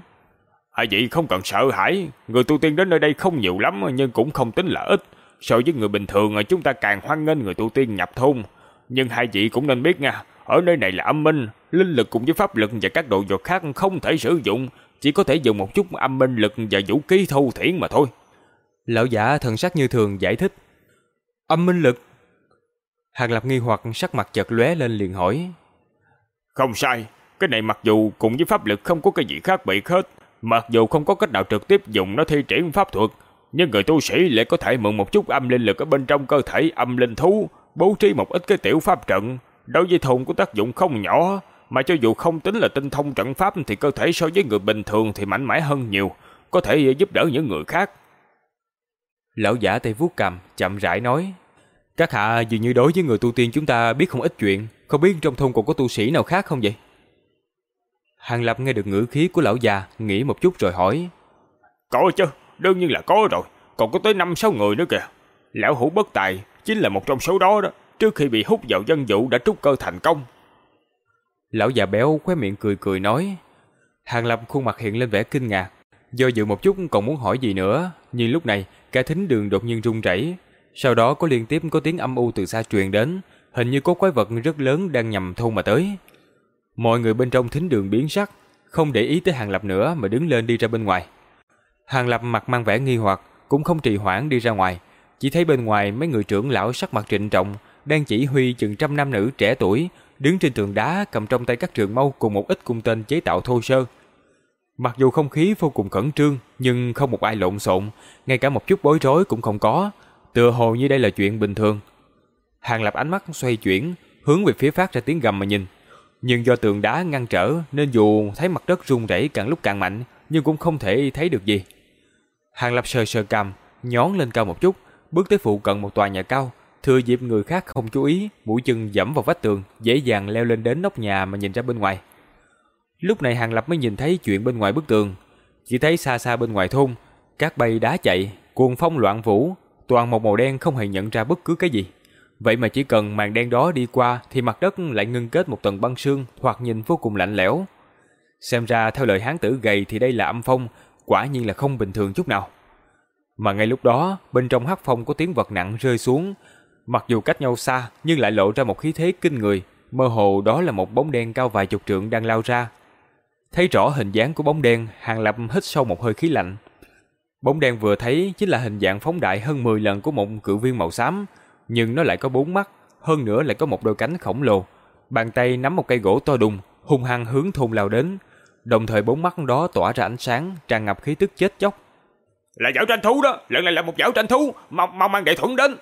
Hai vị không cần sợ hãi, người tu tiên đến nơi đây không nhiều lắm nhưng cũng không tính là ít. So với người bình thường chúng ta càng hoan nghênh người tu tiên nhập thôn. Nhưng hai vị cũng nên biết nha, ở nơi này là âm minh, linh lực cùng với pháp lực và các đồ vật khác không thể sử dụng, chỉ có thể dùng một chút âm minh lực và vũ khí thâu thiển mà thôi. Lão giả thần sắc như thường giải thích. Âm minh lực. Hàng Lập nghi hoặc sắc mặt chợt lóe lên liền hỏi. Không sai, cái này mặc dù cùng với pháp lực không có cái gì khác biệt hết, mặc dù không có cách nào trực tiếp dùng nó thi triển pháp thuật, nhưng người tu sĩ lại có thể mượn một chút âm linh lực ở bên trong cơ thể âm linh thú, bố trí một ít cái tiểu pháp trận, đối với thôn có tác dụng không nhỏ, mà cho dù không tính là tinh thông trận pháp thì cơ thể so với người bình thường thì mạnh mẽ hơn nhiều, có thể giúp đỡ những người khác. Lão giả tay vuốt cầm, chậm rãi nói. Các hạ dường như đối với người tu tiên chúng ta biết không ít chuyện, không biết trong thôn còn có tu sĩ nào khác không vậy? Hàng Lập nghe được ngữ khí của lão già, nghĩ một chút rồi hỏi. Có chứ, đương nhiên là có rồi, còn có tới năm sáu người nữa kìa. Lão hủ bất tài, chính là một trong số đó đó, trước khi bị hút vào dân vụ đã trút cơ thành công. Lão già béo khóe miệng cười cười nói. Hàng Lập khuôn mặt hiện lên vẻ kinh ngạc, do dự một chút còn muốn hỏi gì nữa, nhưng lúc này cả thính đường đột nhiên rung rẩy, sau đó có liên tiếp có tiếng âm u từ xa truyền đến, hình như có quái vật rất lớn đang nhằm thôn mà tới. Mọi người bên trong thính đường biến sắc, không để ý tới Hàng Lập nữa mà đứng lên đi ra bên ngoài. Hàng Lập mặt mang vẻ nghi hoặc, cũng không trì hoãn đi ra ngoài, chỉ thấy bên ngoài mấy người trưởng lão sắc mặt trịnh trọng đang chỉ huy chừng trăm nam nữ trẻ tuổi đứng trên tường đá cầm trong tay các trường mâu cùng một ít cung tên chế tạo thô sơ. Mặc dù không khí vô cùng khẩn trương, nhưng không một ai lộn xộn, ngay cả một chút bối rối cũng không có, tựa hồ như đây là chuyện bình thường. Hàng Lập ánh mắt xoay chuyển, hướng về phía phát ra tiếng gầm mà nhìn. Nhưng do tường đá ngăn trở nên dù thấy mặt đất rung rẩy càng lúc càng mạnh, nhưng cũng không thể thấy được gì. Hàng Lập sờ sờ cầm, nhón lên cao một chút, bước tới phụ cận một tòa nhà cao, thừa dịp người khác không chú ý, mũi chân dẫm vào vách tường, dễ dàng leo lên đến nóc nhà mà nhìn ra bên ngoài. Lúc này Hàng Lập mới nhìn thấy chuyện bên ngoài bức tường, chỉ thấy xa xa bên ngoài thôn, các bay đá chạy, cuồng phong loạn vũ, toàn một màu đen không hề nhận ra bất cứ cái gì. Vậy mà chỉ cần màn đen đó đi qua thì mặt đất lại ngưng kết một tầng băng sương, hoặc nhìn vô cùng lạnh lẽo. Xem ra theo lời hán tử gầy thì đây là âm phong, quả nhiên là không bình thường chút nào. Mà ngay lúc đó, bên trong hắc phong có tiếng vật nặng rơi xuống, mặc dù cách nhau xa nhưng lại lộ ra một khí thế kinh người, mơ hồ đó là một bóng đen cao vài chục trượng đang lao ra. Thấy rõ hình dáng của bóng đen, Hàng Lập hít sâu một hơi khí lạnh. Bóng đen vừa thấy chính là hình dạng phóng đại hơn 10 lần của một cự viên màu xám, nhưng nó lại có bốn mắt, hơn nữa lại có một đôi cánh khổng lồ. Bàn tay nắm một cây gỗ to đùng, hung hăng hướng thôn lao đến, đồng thời bốn mắt đó tỏa ra ánh sáng, tràn ngập khí tức chết chóc. Là giảo tranh thú đó, lần này là một giảo tranh thú, mau mau mang đệ thuẫn đến.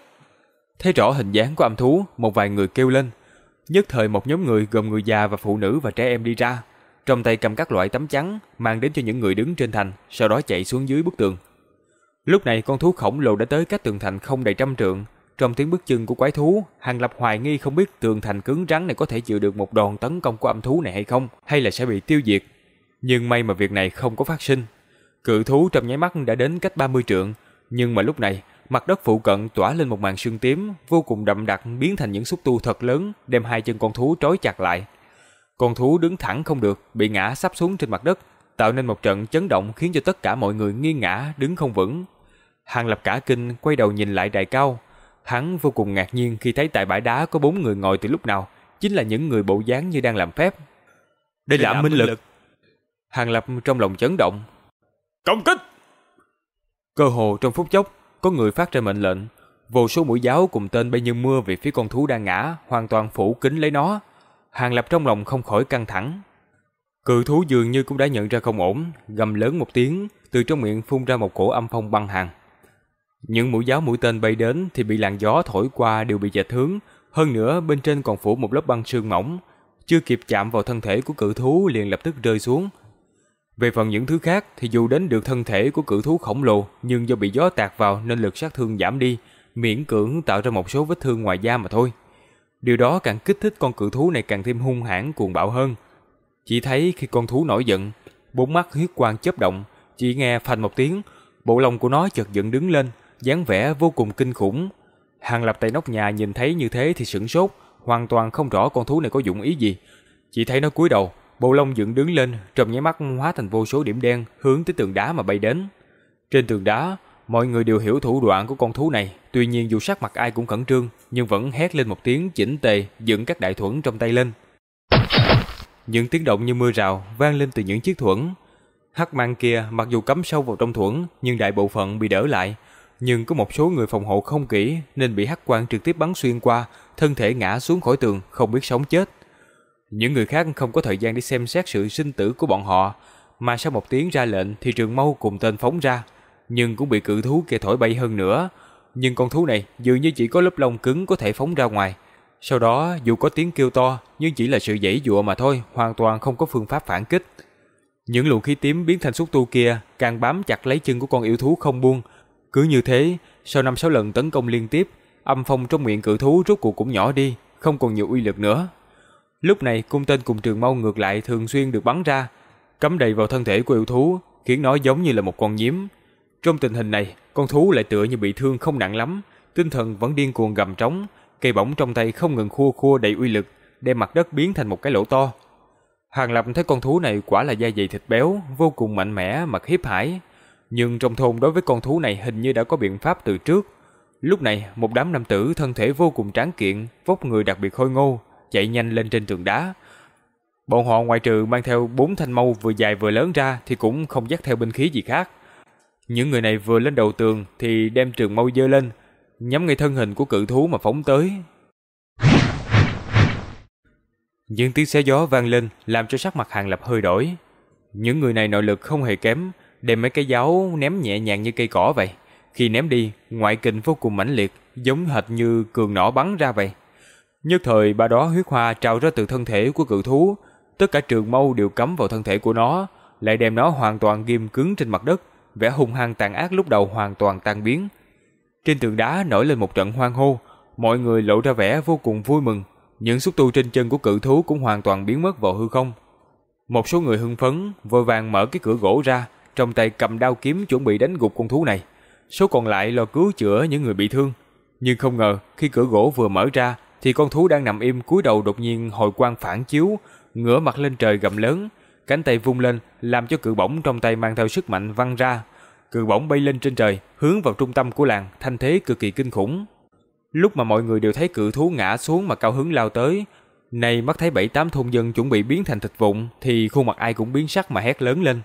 Thấy rõ hình dáng của âm thú, một vài người kêu lên. Nhất thời một nhóm người gồm người già và phụ nữ và trẻ em đi ra, trong tay cầm các loại tấm chắn mang đến cho những người đứng trên thành, sau đó chạy xuống dưới bức tường. Lúc này con thú khổng lồ đã tới cách tường thành không đầy trăm trượng. Trong tiếng bước chân của quái thú, Hàng Lập hoài nghi không biết tường thành cứng rắn này có thể chịu được một đòn tấn công của âm thú này hay không, hay là sẽ bị tiêu diệt. Nhưng may mà việc này không có phát sinh. Cự thú trong nháy mắt đã đến cách 30 trượng, nhưng mà lúc này, mặt đất phụ cận tỏa lên một màn sương tím vô cùng đậm đặc biến thành những xúc tu thật lớn, đem hai chân con thú trói chặt lại. Con thú đứng thẳng không được, bị ngã sắp xuống trên mặt đất, tạo nên một trận chấn động khiến cho tất cả mọi người nghiêng ngã, đứng không vững. Hàng Lập cả kinh quay đầu nhìn lại đài cao, hắn vô cùng ngạc nhiên khi thấy tại bãi đá có bốn người ngồi từ lúc nào, chính là những người bộ dáng như đang làm phép. Đây là minh lực. Hàng Lập trong lòng chấn động. Công kích! Cơ hồ trong phút chốc, có người phát ra mệnh lệnh. Vô số mũi giáo cùng tên bay như mưa về phía con thú đang ngã, hoàn toàn phủ kín lấy nó. Hàng Lập trong lòng không khỏi căng thẳng. Cự thú dường như cũng đã nhận ra không ổn, gầm lớn một tiếng, từ trong miệng phun ra một cổ âm phong băng hàn. Những mũi giáo mũi tên bay đến thì bị làn gió thổi qua đều bị dẹt hướng, hơn nữa bên trên còn phủ một lớp băng sương mỏng, chưa kịp chạm vào thân thể của cự thú liền lập tức rơi xuống. Về phần những thứ khác thì dù đến được thân thể của cự thú khổng lồ nhưng do bị gió tạt vào nên lực sát thương giảm đi, miễn cưỡng tạo ra một số vết thương ngoài da mà thôi. Điều đó càng kích thích con cự thú này càng thêm hung hãn cuồng bạo hơn. Chỉ thấy khi con thú nổi giận, bốn mắt huyết quang chớp động, chỉ nghe phanh một tiếng, bộ lông của nó chợt dựng đứng lên, dáng vẻ vô cùng kinh khủng. Hàng lập tại nóc nhà nhìn thấy như thế thì sửng sốt, hoàn toàn không rõ con thú này có dụng ý gì. Chỉ thấy nó cúi đầu, bộ lông dựng đứng lên, trong nháy mắt hóa thành vô số điểm đen hướng tới tường đá mà bay đến. Trên tường đá, mọi người đều hiểu thủ đoạn của con thú này, tuy nhiên dù sắc mặt ai cũng khẩn trương, nhưng vẫn hét lên một tiếng chỉnh tề, dựng các đại thuẫn trong tay lên. Những tiếng động như mưa rào vang lên từ những chiếc thuẫn. Hắc mang kia mặc dù cắm sâu vào trong thuẫn, nhưng đại bộ phận bị đỡ lại, nhưng có một số người phòng hộ không kỹ nên bị hắc quang trực tiếp bắn xuyên qua, thân thể ngã xuống khỏi tường, không biết sống chết. Những người khác không có thời gian đi xem xét sự sinh tử của bọn họ, mà sau một tiếng ra lệnh thì trường mâu cùng tên phóng ra, nhưng cũng bị cự thú kia thổi bay hơn nữa. Nhưng con thú này dường như chỉ có lớp lông cứng có thể phóng ra ngoài. Sau đó dù có tiếng kêu to nhưng chỉ là sự dãy dụa mà thôi, hoàn toàn không có phương pháp phản kích. Những luồng khí tím biến thành xúc tu kia càng bám chặt lấy chân của con yêu thú không buông. Cứ như thế, sau năm sáu lần tấn công liên tiếp, âm phong trong miệng cự thú rốt cuộc cũng nhỏ đi, không còn nhiều uy lực nữa. Lúc này cung tên cùng trường mâu ngược lại thường xuyên được bắn ra, cắm đầy vào thân thể của yêu thú, khiến nó giống như là một con nhím. Trong tình hình này, con thú lại tựa như bị thương không nặng lắm, tinh thần vẫn điên cuồng gầm trống, cây bổng trong tay không ngừng khua khua đầy uy lực, đem mặt đất biến thành một cái lỗ to. Hàng Lập thấy con thú này quả là da dày thịt béo, vô cùng mạnh mẽ, mà hiếp hải. Nhưng trong thôn đối với con thú này hình như đã có biện pháp từ trước. Lúc này, một đám nam tử thân thể vô cùng tráng kiện, vóc người đặc biệt khôi ngô, chạy nhanh lên trên tường đá. Bọn họ ngoài trừ mang theo bốn thanh mâu vừa dài vừa lớn ra thì cũng không dắt theo binh khí gì khác. Những người này vừa lên đầu tường thì đem trường mâu dơ lên, nhắm ngay thân hình của cự thú mà phóng tới. Những tiếng xé gió vang lên làm cho sắc mặt Hàng Lập hơi đổi. Những người này nội lực không hề kém, đem mấy cái giáo ném nhẹ nhàng như cây cỏ vậy. Khi ném đi, ngoại kình vô cùng mãnh liệt, giống hệt như cường nỏ bắn ra vậy. Nhất thời ba đó huyết hoa trào ra từ thân thể của cự thú, tất cả trường mâu đều cắm vào thân thể của nó, lại đem nó hoàn toàn ghim cứng trên mặt đất, vẻ hung hăng tàn ác lúc đầu hoàn toàn tan biến. Trên tường đá nổi lên một trận hoang hô, mọi người lộ ra vẻ vô cùng vui mừng, những xúc tu trên chân của cự thú cũng hoàn toàn biến mất vào hư không. Một số người hưng phấn vội vàng mở cái cửa gỗ ra, trong tay cầm đao kiếm chuẩn bị đánh gục con thú này. Số còn lại lo cứu chữa những người bị thương. Nhưng không ngờ, khi cửa gỗ vừa mở ra, thì con thú đang nằm im cúi đầu đột nhiên hồi quang phản chiếu, ngửa mặt lên trời gầm lớn, cánh tay vung lên làm cho cự bổng trong tay mang theo sức mạnh văng ra. Cự bổng bay lên trên trời, hướng vào trung tâm của làng, thanh thế cực kỳ kinh khủng. Lúc mà mọi người đều thấy cự thú ngã xuống mà cao hứng lao tới, này mắt thấy bảy tám thôn dân chuẩn bị biến thành thịt vụn thì khuôn mặt ai cũng biến sắc mà hét lớn lên.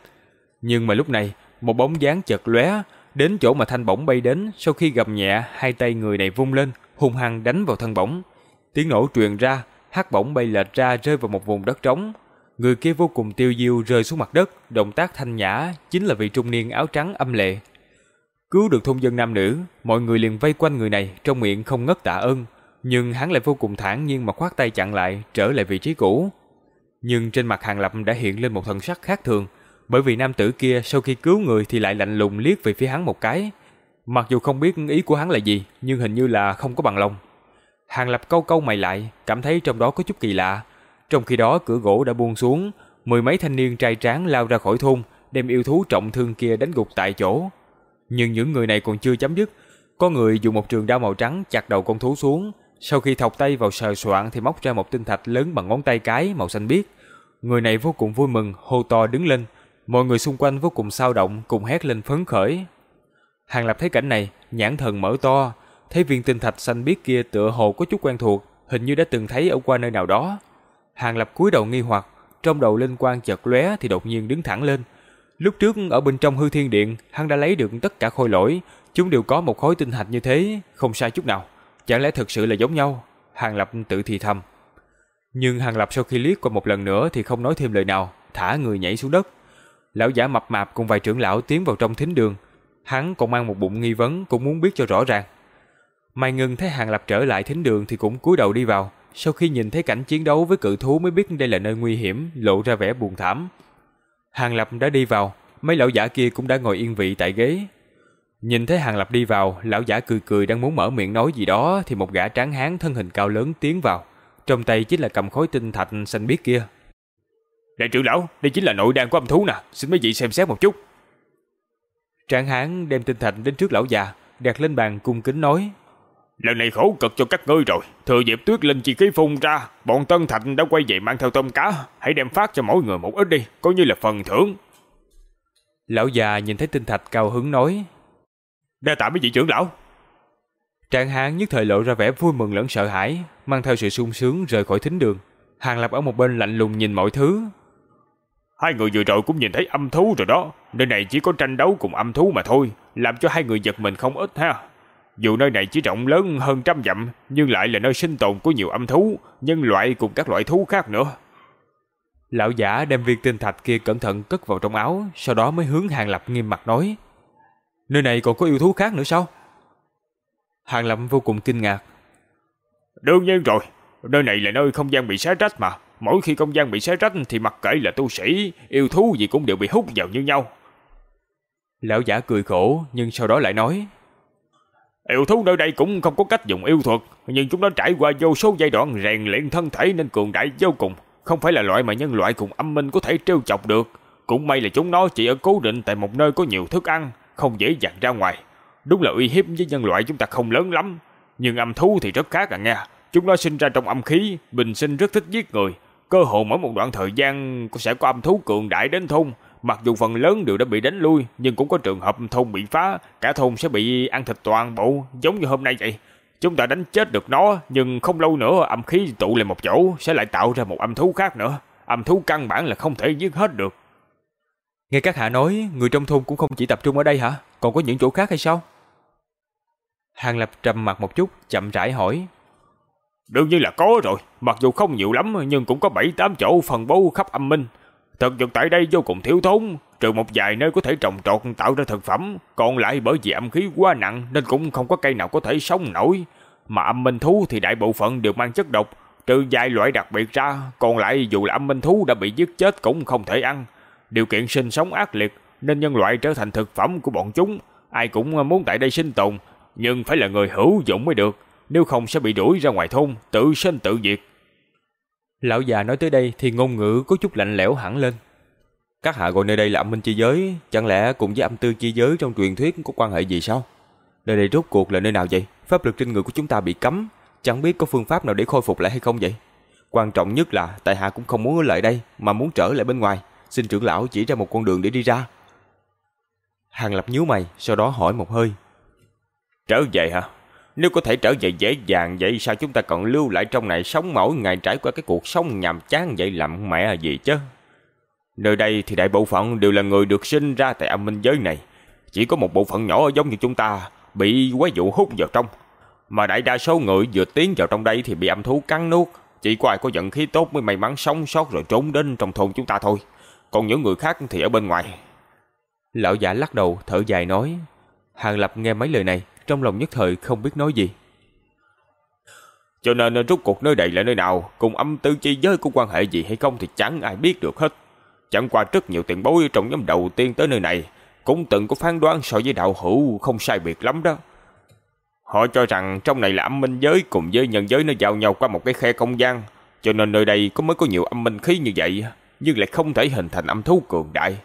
Nhưng mà lúc này, một bóng dáng chợt lóe đến chỗ mà thanh bổng bay đến, sau khi gầm nhẹ, hai tay người này vung lên, hung hăng đánh vào thân bổng. Tiếng nổ truyền ra, hắc bổng bay lệch ra rơi vào một vùng đất trống. Người kia vô cùng tiêu diêu rơi xuống mặt đất, động tác thanh nhã, chính là vị trung niên áo trắng âm lệ. Cứu được thôn dân nam nữ, mọi người liền vây quanh người này, trong miệng không ngất tạ ơn, nhưng hắn lại vô cùng thản nhiên mà khoát tay chặn lại, trở lại vị trí cũ. Nhưng trên mặt Hàng Lập đã hiện lên một thần sắc khác thường, bởi vì nam tử kia sau khi cứu người thì lại lạnh lùng liếc về phía hắn một cái. Mặc dù không biết ý của hắn là gì, nhưng hình như là không có bằng lòng. Hàng Lập câu câu mày lại, cảm thấy trong đó có chút kỳ lạ. Trong khi đó cửa gỗ đã buông xuống, mười mấy thanh niên trai tráng lao ra khỏi thôn, đem yêu thú trọng thương kia đánh gục tại chỗ. Nhưng những người này còn chưa chấm dứt, có người dùng một trường đao màu trắng chặt đầu con thú xuống, sau khi thọc tay vào sờ soạn thì móc ra một tinh thạch lớn bằng ngón tay cái màu xanh biếc. Người này vô cùng vui mừng, hô to đứng lên, mọi người xung quanh vô cùng sao động, cùng hét lên phấn khởi. Hàng Lập thấy cảnh này, nhãn thần mở to, thấy viên tinh thạch xanh biếc kia tựa hồ có chút quen thuộc, hình như đã từng thấy ở qua nơi nào đó. Hàng Lập cúi đầu nghi hoặc, trong đầu linh quang chợt lóe thì đột nhiên đứng thẳng lên. Lúc trước ở bên trong hư thiên điện, hắn đã lấy được tất cả khôi lỗi, chúng đều có một khối tinh thạch như thế, không sai chút nào. Chẳng lẽ thực sự là giống nhau? Hàng Lập tự thì thầm. Nhưng Hàng Lập sau khi liếc qua một lần nữa thì không nói thêm lời nào, thả người nhảy xuống đất. Lão giả mập mạp cùng vài trưởng lão tiến vào trong thính đường. Hắn còn mang một bụng nghi vấn cũng muốn biết cho rõ ràng. Mai Ngân thấy Hàng Lập trở lại thính đường thì cũng cúi đầu đi vào. Sau khi nhìn thấy cảnh chiến đấu với cự thú mới biết đây là nơi nguy hiểm, lộ ra vẻ buồn thảm. Hàng Lập đã đi vào, mấy lão giả kia cũng đã ngồi yên vị tại ghế. Nhìn thấy Hàng Lập đi vào, lão giả cười cười đang muốn mở miệng nói gì đó thì một gã tráng hán thân hình cao lớn tiến vào. Trong tay chính là cầm khối tinh thạch xanh biếc kia. Đại trưởng lão, đây chính là nội đan của âm thú nè, xin mấy vị xem xét một chút. Tráng hán đem tinh thạch đến trước lão già, đặt lên bàn cung kính nói. Lần này khổ cực cho các ngươi rồi, thừa dịp tuyết linh chi khí phun ra, bọn Tân Thạch đã quay về mang theo tôm cá, hãy đem phát cho mỗi người một ít đi, coi như là phần thưởng. Lão già nhìn thấy tinh thạch cao hứng nói. Đa tạ mấy vị trưởng lão. Trạng hán nhất thời lộ ra vẻ vui mừng lẫn sợ hãi, mang theo sự sung sướng rời khỏi thính đường. Hàng Lập ở một bên lạnh lùng nhìn mọi thứ. Hai người vừa rồi cũng nhìn thấy âm thú rồi đó, nơi này chỉ có tranh đấu cùng âm thú mà thôi, làm cho hai người giật mình không ít ha. Dù nơi này chỉ rộng lớn hơn trăm dặm, nhưng lại là nơi sinh tồn của nhiều âm thú, nhân loại cùng các loại thú khác nữa. Lão giả đem viên tinh thạch kia cẩn thận cất vào trong áo, sau đó mới hướng Hàng Lập nghiêm mặt nói. Nơi này còn có yêu thú khác nữa sao? Hàng Lập vô cùng kinh ngạc. Đương nhiên rồi, nơi này là nơi không gian bị xé rách mà. Mỗi khi không gian bị xé rách thì mặc kệ là tu sĩ, yêu thú gì cũng đều bị hút vào như nhau. Lão giả cười khổ, nhưng sau đó lại nói. Yêu thú nơi đây cũng không có cách dùng yêu thuật, nhưng chúng nó trải qua vô số giai đoạn rèn luyện thân thể nên cường đại vô cùng, không phải là loại mà nhân loại cùng âm minh có thể trêu chọc được. Cũng may là chúng nó chỉ ở cố định tại một nơi có nhiều thức ăn, không dễ dàng ra ngoài. Đúng là uy hiếp với nhân loại chúng ta không lớn lắm, nhưng âm thú thì rất khác à nghe. Chúng nó sinh ra trong âm khí, bình sinh rất thích giết người. Cơ hội mỗi một đoạn thời gian sẽ có âm thú cường đại đến thôn, Mặc dù phần lớn đều đã bị đánh lui, nhưng cũng có trường hợp thôn bị phá, cả thôn sẽ bị ăn thịt toàn bộ, giống như hôm nay vậy. Chúng ta đánh chết được nó, nhưng không lâu nữa âm khí tụ lại một chỗ sẽ lại tạo ra một âm thú khác nữa. Âm thú căn bản là không thể giết hết được. Nghe các hạ nói, người trong thôn cũng không chỉ tập trung ở đây hả? Còn có những chỗ khác hay sao? Hàng Lập trầm mặt một chút, chậm rãi hỏi. Đương nhiên là có rồi, mặc dù không nhiều lắm nhưng cũng có 7-8 chỗ phân bố khắp âm minh. Thực vật tại đây vô cùng thiếu thốn, trừ một vài nơi có thể trồng trọt tạo ra thực phẩm, còn lại bởi vì âm khí quá nặng nên cũng không có cây nào có thể sống nổi. Mà âm minh thú thì đại bộ phận đều mang chất độc, trừ vài loại đặc biệt ra, còn lại dù là âm minh thú đã bị giết chết cũng không thể ăn. Điều kiện sinh sống ác liệt nên nhân loại trở thành thực phẩm của bọn chúng. Ai cũng muốn tại đây sinh tồn, nhưng phải là người hữu dụng mới được, nếu không sẽ bị đuổi ra ngoài thôn, tự sinh tự diệt. Lão già nói tới đây thì ngôn ngữ có chút lạnh lẽo hẳn lên. Các hạ gọi nơi đây là âm minh chi giới, chẳng lẽ cùng với âm tư chi giới trong truyền thuyết có quan hệ gì sao? Nơi đây rốt cuộc là nơi nào vậy? Pháp lực trên người của chúng ta bị cấm, chẳng biết có phương pháp nào để khôi phục lại hay không vậy? Quan trọng nhất là tại hạ cũng không muốn ở lại đây mà muốn trở lại bên ngoài, xin trưởng lão chỉ ra một con đường để đi ra. Hàng Lập nhíu mày, sau đó hỏi một hơi. Trở về hả? Nếu có thể trở về dễ dàng vậy, sao chúng ta còn lưu lại trong này sống mỗi ngày trải qua cái cuộc sống nhàm chán vậy làm mẹ gì chứ? Nơi đây thì đại bộ phận đều là người được sinh ra tại âm minh giới này. Chỉ có một bộ phận nhỏ giống như chúng ta bị quái dụ hút vào trong. Mà đại đa số người vừa tiến vào trong đây thì bị âm thú cắn nuốt. Chỉ có ai có vận khí tốt mới may mắn sống sót rồi trốn đến trong thôn chúng ta thôi. Còn những người khác thì ở bên ngoài. Lão giả lắc đầu, thở dài nói. Hàng Lập nghe mấy lời này trong lòng nhất thời không biết nói gì. Cho nên rốt cuộc nơi đây là nơi nào, cùng âm tư chi giới có quan hệ gì hay không thì chẳng ai biết được hết. Chẳng qua rất nhiều tiền bối trong nhóm đầu tiên tới nơi này, cũng từng có phán đoán so với đạo hữu không sai biệt lắm đó. Họ cho rằng trong này là âm minh giới cùng với nhân giới nó giao nhau qua một cái khe không gian, cho nên nơi đây có mới có nhiều âm minh khí như vậy, nhưng lại không thể hình thành âm thú cường đại.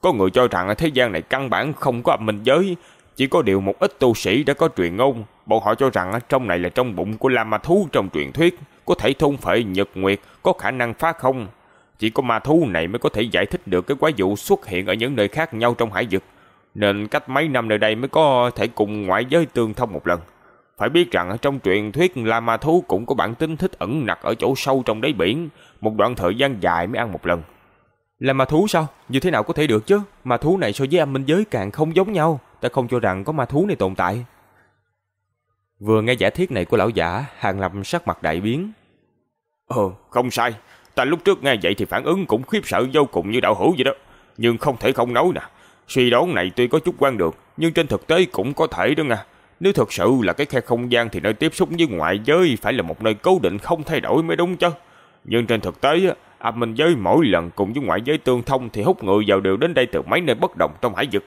Có người cho rằng thế gian này căn bản không có âm minh giới, chỉ có điều một ít tu sĩ đã có truyền ngôn, bọn họ cho rằng trong này là trong bụng của Lam Ma Thú trong truyền thuyết, có thể thôn phệ nhật nguyệt, có khả năng phá không. Chỉ có ma thú này mới có thể giải thích được cái quái vụ xuất hiện ở những nơi khác nhau trong hải vực. Nên cách mấy năm nơi đây mới có thể cùng ngoại giới tương thông một lần. Phải biết rằng trong truyền thuyết là Ma Thú cũng có bản tính thích ẩn nặc ở chỗ sâu trong đáy biển, một đoạn thời gian dài mới ăn một lần. Là ma thú sao? Như thế nào có thể được chứ? Ma thú này so với âm minh giới càng không giống nhau. Ta không cho rằng có ma thú này tồn tại. Vừa nghe giả thiết này của lão giả, Hàng Lập sắc mặt đại biến. Ờ, không sai. Ta lúc trước nghe vậy thì phản ứng cũng khiếp sợ vô cùng như đạo hữu vậy đó. Nhưng không thể không nói nè. Suy đoán này tuy có chút quan được, nhưng trên thực tế cũng có thể đó nha. Nếu thật sự là cái khe không gian thì nơi tiếp xúc với ngoại giới phải là một nơi cố định không thay đổi mới đúng chứ. Nhưng trên thực tế, âm minh giới mỗi lần cùng với ngoại giới tương thông thì hút người vào đều đến đây từ mấy nơi bất đồng trong hải vực.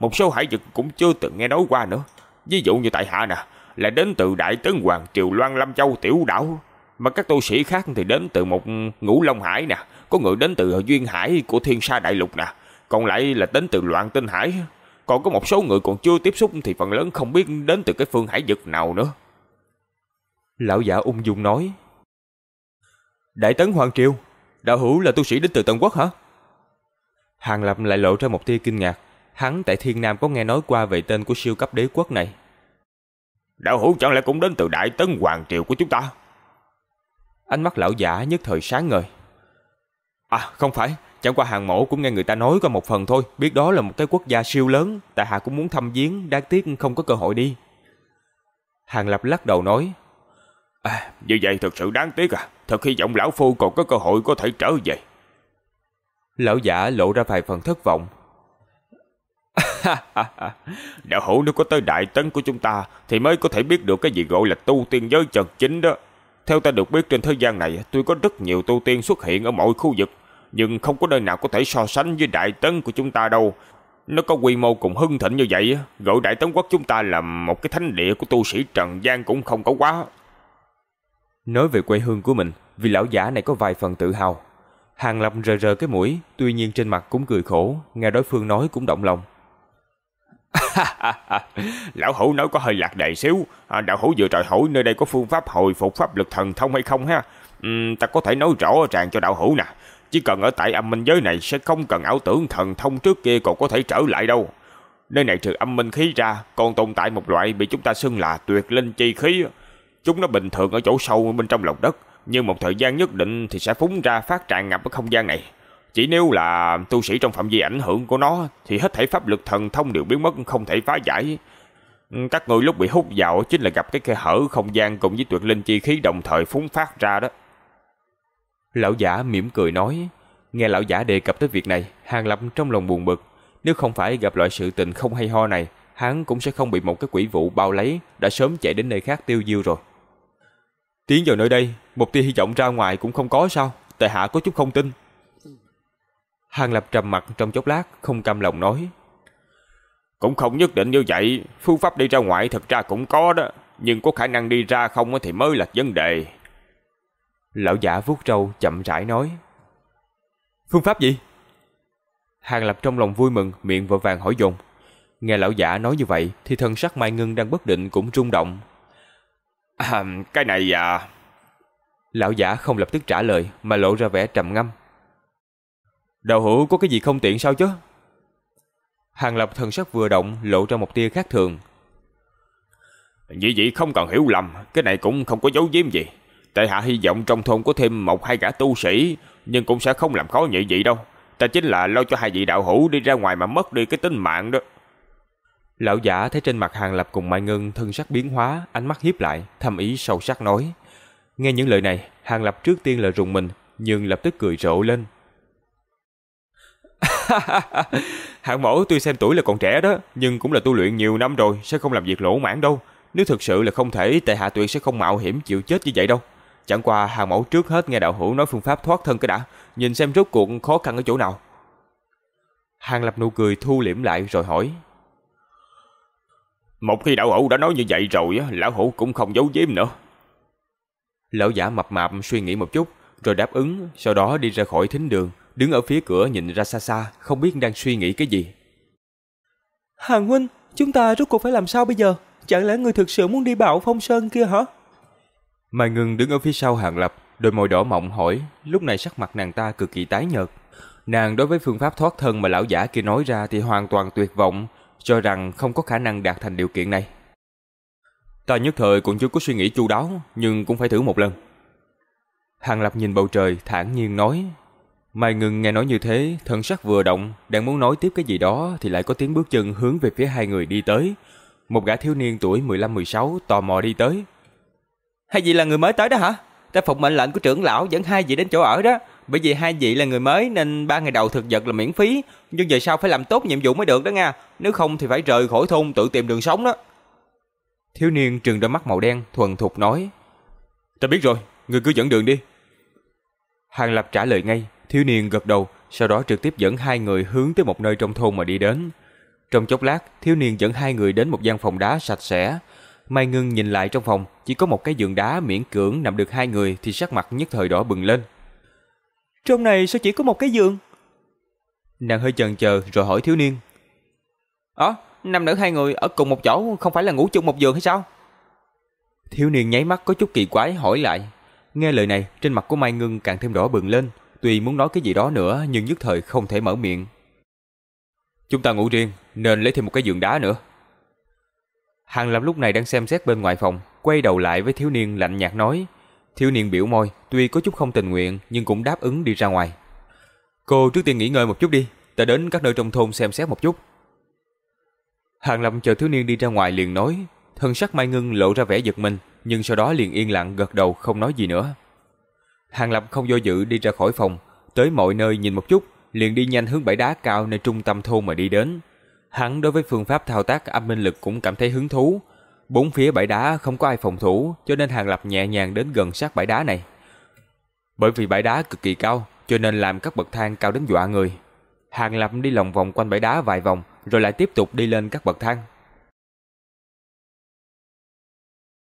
Một số hải vực cũng chưa từng nghe nói qua nữa. Ví dụ như tại hạ nè, là đến từ Đại Tấn Hoàng Triều Loan Lâm Châu Tiểu Đảo. Mà các tu sĩ khác thì đến từ một ngũ Long Hải nè, có người đến từ Duyên Hải của Thiên Sa Đại Lục nè, còn lại là đến từ Loạn Tinh Hải. Còn có một số người còn chưa tiếp xúc thì phần lớn không biết đến từ cái phương hải vực nào nữa. Lão giả ung dung nói. Đại Tấn Hoàng Triều, đạo hữu là tu sĩ đến từ Tân Quốc hả? Hàng Lập lại lộ ra một tia kinh ngạc. Hắn tại Thiên Nam có nghe nói qua về tên của siêu cấp đế quốc này. Đạo hữu chẳng lẽ cũng đến từ Đại Tấn Hoàng Triều của chúng ta? Ánh mắt lão giả nhất thời sáng ngời. À không phải, chẳng qua hàng mẫu cũng nghe người ta nói qua một phần thôi, biết đó là một cái quốc gia siêu lớn, tại hạ cũng muốn thăm viếng, đáng tiếc không có cơ hội đi. Hàng Lập lắc đầu nói, À, như vậy thật sự đáng tiếc à, thật hy vọng lão phu còn có cơ hội có thể trở về. Lão giả lộ ra vài phần thất vọng. Đạo hữu nếu có tới đại tấn của chúng ta thì mới có thể biết được cái gì gọi là tu tiên giới chân chính đó. Theo ta được biết trên thế gian này tuy có rất nhiều tu tiên xuất hiện ở mọi khu vực nhưng không có nơi nào có thể so sánh với đại tấn của chúng ta đâu. Nó có quy mô cùng hưng thịnh như vậy gọi đại tấn quốc chúng ta là một cái thánh địa của tu sĩ Trần gian cũng không có quá. Nói về quê hương của mình, vì lão giả này có vài phần tự hào. Hàng Lập rờ rờ cái mũi, tuy nhiên trên mặt cũng cười khổ, nghe đối phương nói cũng động lòng. Lão hữu nói có hơi lạc đề xíu, à, đạo hữu vừa trời hỏi nơi đây có phương pháp hồi phục pháp lực thần thông hay không ha? Uhm, ta có thể nói rõ ràng cho đạo hữu nè, chỉ cần ở tại âm minh giới này sẽ không cần ảo tưởng thần thông trước kia còn có thể trở lại đâu. Nơi này trừ âm minh khí ra, còn tồn tại một loại bị chúng ta xưng là tuyệt linh chi khí. Chúng nó bình thường ở chỗ sâu bên trong lòng đất, nhưng một thời gian nhất định thì sẽ phúng ra phát tràn ngập ở không gian này. Chỉ nếu là tu sĩ trong phạm vi ảnh hưởng của nó thì hết thảy pháp lực thần thông đều biến mất không thể phá giải. Ừ, các người lúc bị hút vào chính là gặp cái khe hở không gian cùng với tuyệt linh chi khí đồng thời phúng phát ra đó. Lão giả mỉm cười nói, nghe lão giả đề cập tới việc này, Hàng Lập trong lòng buồn bực. Nếu không phải gặp loại sự tình không hay ho này, hắn cũng sẽ không bị một cái quỷ vụ bao lấy, đã sớm chạy đến nơi khác tiêu diêu rồi. Tiến vào nơi đây, một tia hy vọng ra ngoài cũng không có sao, tại hạ có chút không tin. Hàng Lập trầm mặt trong chốc lát, không cam lòng nói. Cũng không nhất định như vậy, phương pháp đi ra ngoài thật ra cũng có đó, nhưng có khả năng đi ra không thì mới là vấn đề. Lão giả vuốt râu chậm rãi nói. Phương pháp gì? Hàng Lập trong lòng vui mừng, miệng vội vàng hỏi dồn. Nghe lão giả nói như vậy thì thân sắc Mai Ngân đang bất định cũng rung động. À, cái này à... Lão giả không lập tức trả lời mà lộ ra vẻ trầm ngâm. Đạo hữu có cái gì không tiện sao chứ? Hàng Lập thần sắc vừa động lộ ra một tia khác thường. Dĩ vậy không cần hiểu lầm, cái này cũng không có dấu giếm gì. Tại hạ hy vọng trong thôn có thêm một hai gã tu sĩ, nhưng cũng sẽ không làm khó nhị vị đâu. Ta chính là lo cho hai vị đạo hữu đi ra ngoài mà mất đi cái tính mạng đó. Lão giả thấy trên mặt Hàng Lập cùng Mai Ngân thân sắc biến hóa, ánh mắt hiếp lại, thầm ý sâu sắc nói. Nghe những lời này, Hàng Lập trước tiên là rùng mình, nhưng lập tức cười rộ lên. Hạng mẫu tuy xem tuổi là còn trẻ đó, nhưng cũng là tu luyện nhiều năm rồi, sẽ không làm việc lỗ mãn đâu. Nếu thực sự là không thể, tại hạ tuyệt sẽ không mạo hiểm chịu chết như vậy đâu. Chẳng qua hàng mẫu trước hết nghe đạo hữu nói phương pháp thoát thân cái đã, nhìn xem rốt cuộc khó khăn ở chỗ nào. Hàng lập nụ cười thu liễm lại rồi hỏi. Một khi đạo hữu đã nói như vậy rồi, lão hữu cũng không giấu giếm nữa. Lão giả mập mạp suy nghĩ một chút, rồi đáp ứng, sau đó đi ra khỏi thính đường, đứng ở phía cửa nhìn ra xa xa, không biết đang suy nghĩ cái gì. Hàng huynh, chúng ta rốt cuộc phải làm sao bây giờ? Chẳng lẽ người thực sự muốn đi bạo phong sơn kia hả? Mai Ngân đứng ở phía sau Hàng Lập, đôi môi đỏ mọng hỏi, lúc này sắc mặt nàng ta cực kỳ tái nhợt. Nàng đối với phương pháp thoát thân mà lão giả kia nói ra thì hoàn toàn tuyệt vọng, cho rằng không có khả năng đạt thành điều kiện này. Ta nhất thời cũng chưa có suy nghĩ chu đáo, nhưng cũng phải thử một lần. Hàng Lập nhìn bầu trời, thản nhiên nói. Mai Ngưng nghe nói như thế, thân sắc vừa động, đang muốn nói tiếp cái gì đó thì lại có tiếng bước chân hướng về phía hai người đi tới. Một gã thiếu niên tuổi 15-16 tò mò đi tới. Hai vị là người mới tới đó hả? Ta phục mệnh lệnh của trưởng lão dẫn hai vị đến chỗ ở đó. Bởi vì hai vị là người mới nên ba ngày đầu thực vật là miễn phí. Nhưng về sau phải làm tốt nhiệm vụ mới được đó nha. Nếu không thì phải rời khỏi thôn tự tìm đường sống đó. Thiếu niên trừng đôi mắt màu đen thuần thục nói. Ta biết rồi, người cứ dẫn đường đi. Hàng Lập trả lời ngay, thiếu niên gật đầu, sau đó trực tiếp dẫn hai người hướng tới một nơi trong thôn mà đi đến. Trong chốc lát, thiếu niên dẫn hai người đến một gian phòng đá sạch sẽ. Mai Ngân nhìn lại trong phòng, chỉ có một cái giường đá miễn cưỡng nằm được hai người thì sắc mặt nhất thời đỏ bừng lên. Trong này sao chỉ có một cái giường? Nàng hơi chần chờ rồi hỏi thiếu niên. Ờ, nam nữ hai người ở cùng một chỗ không phải là ngủ chung một giường hay sao? Thiếu niên nháy mắt có chút kỳ quái hỏi lại. Nghe lời này, trên mặt của Mai Ngân càng thêm đỏ bừng lên, tuy muốn nói cái gì đó nữa nhưng nhất thời không thể mở miệng. Chúng ta ngủ riêng, nên lấy thêm một cái giường đá nữa. Hàng Lập lúc này đang xem xét bên ngoài phòng, quay đầu lại với thiếu niên lạnh nhạt nói. Thiếu niên biểu môi, tuy có chút không tình nguyện nhưng cũng đáp ứng đi ra ngoài. Cô trước tiên nghỉ ngơi một chút đi, ta đến các nơi trong thôn xem xét một chút. Hàng Lập chờ thiếu niên đi ra ngoài liền nói, thân sắc Mai Ngân lộ ra vẻ giật mình, nhưng sau đó liền yên lặng gật đầu không nói gì nữa. Hàng Lập không do dự đi ra khỏi phòng, tới mọi nơi nhìn một chút, liền đi nhanh hướng bãi đá cao nơi trung tâm thôn mà đi đến. Hắn đối với phương pháp thao tác âm minh lực cũng cảm thấy hứng thú. Bốn phía bãi đá không có ai phòng thủ, cho nên Hàng Lập nhẹ nhàng đến gần sát bãi đá này. Bởi vì bãi đá cực kỳ cao, cho nên làm các bậc thang cao đến dọa người. Hàng Lập đi lòng vòng quanh bãi đá vài vòng, rồi lại tiếp tục đi lên các bậc thang.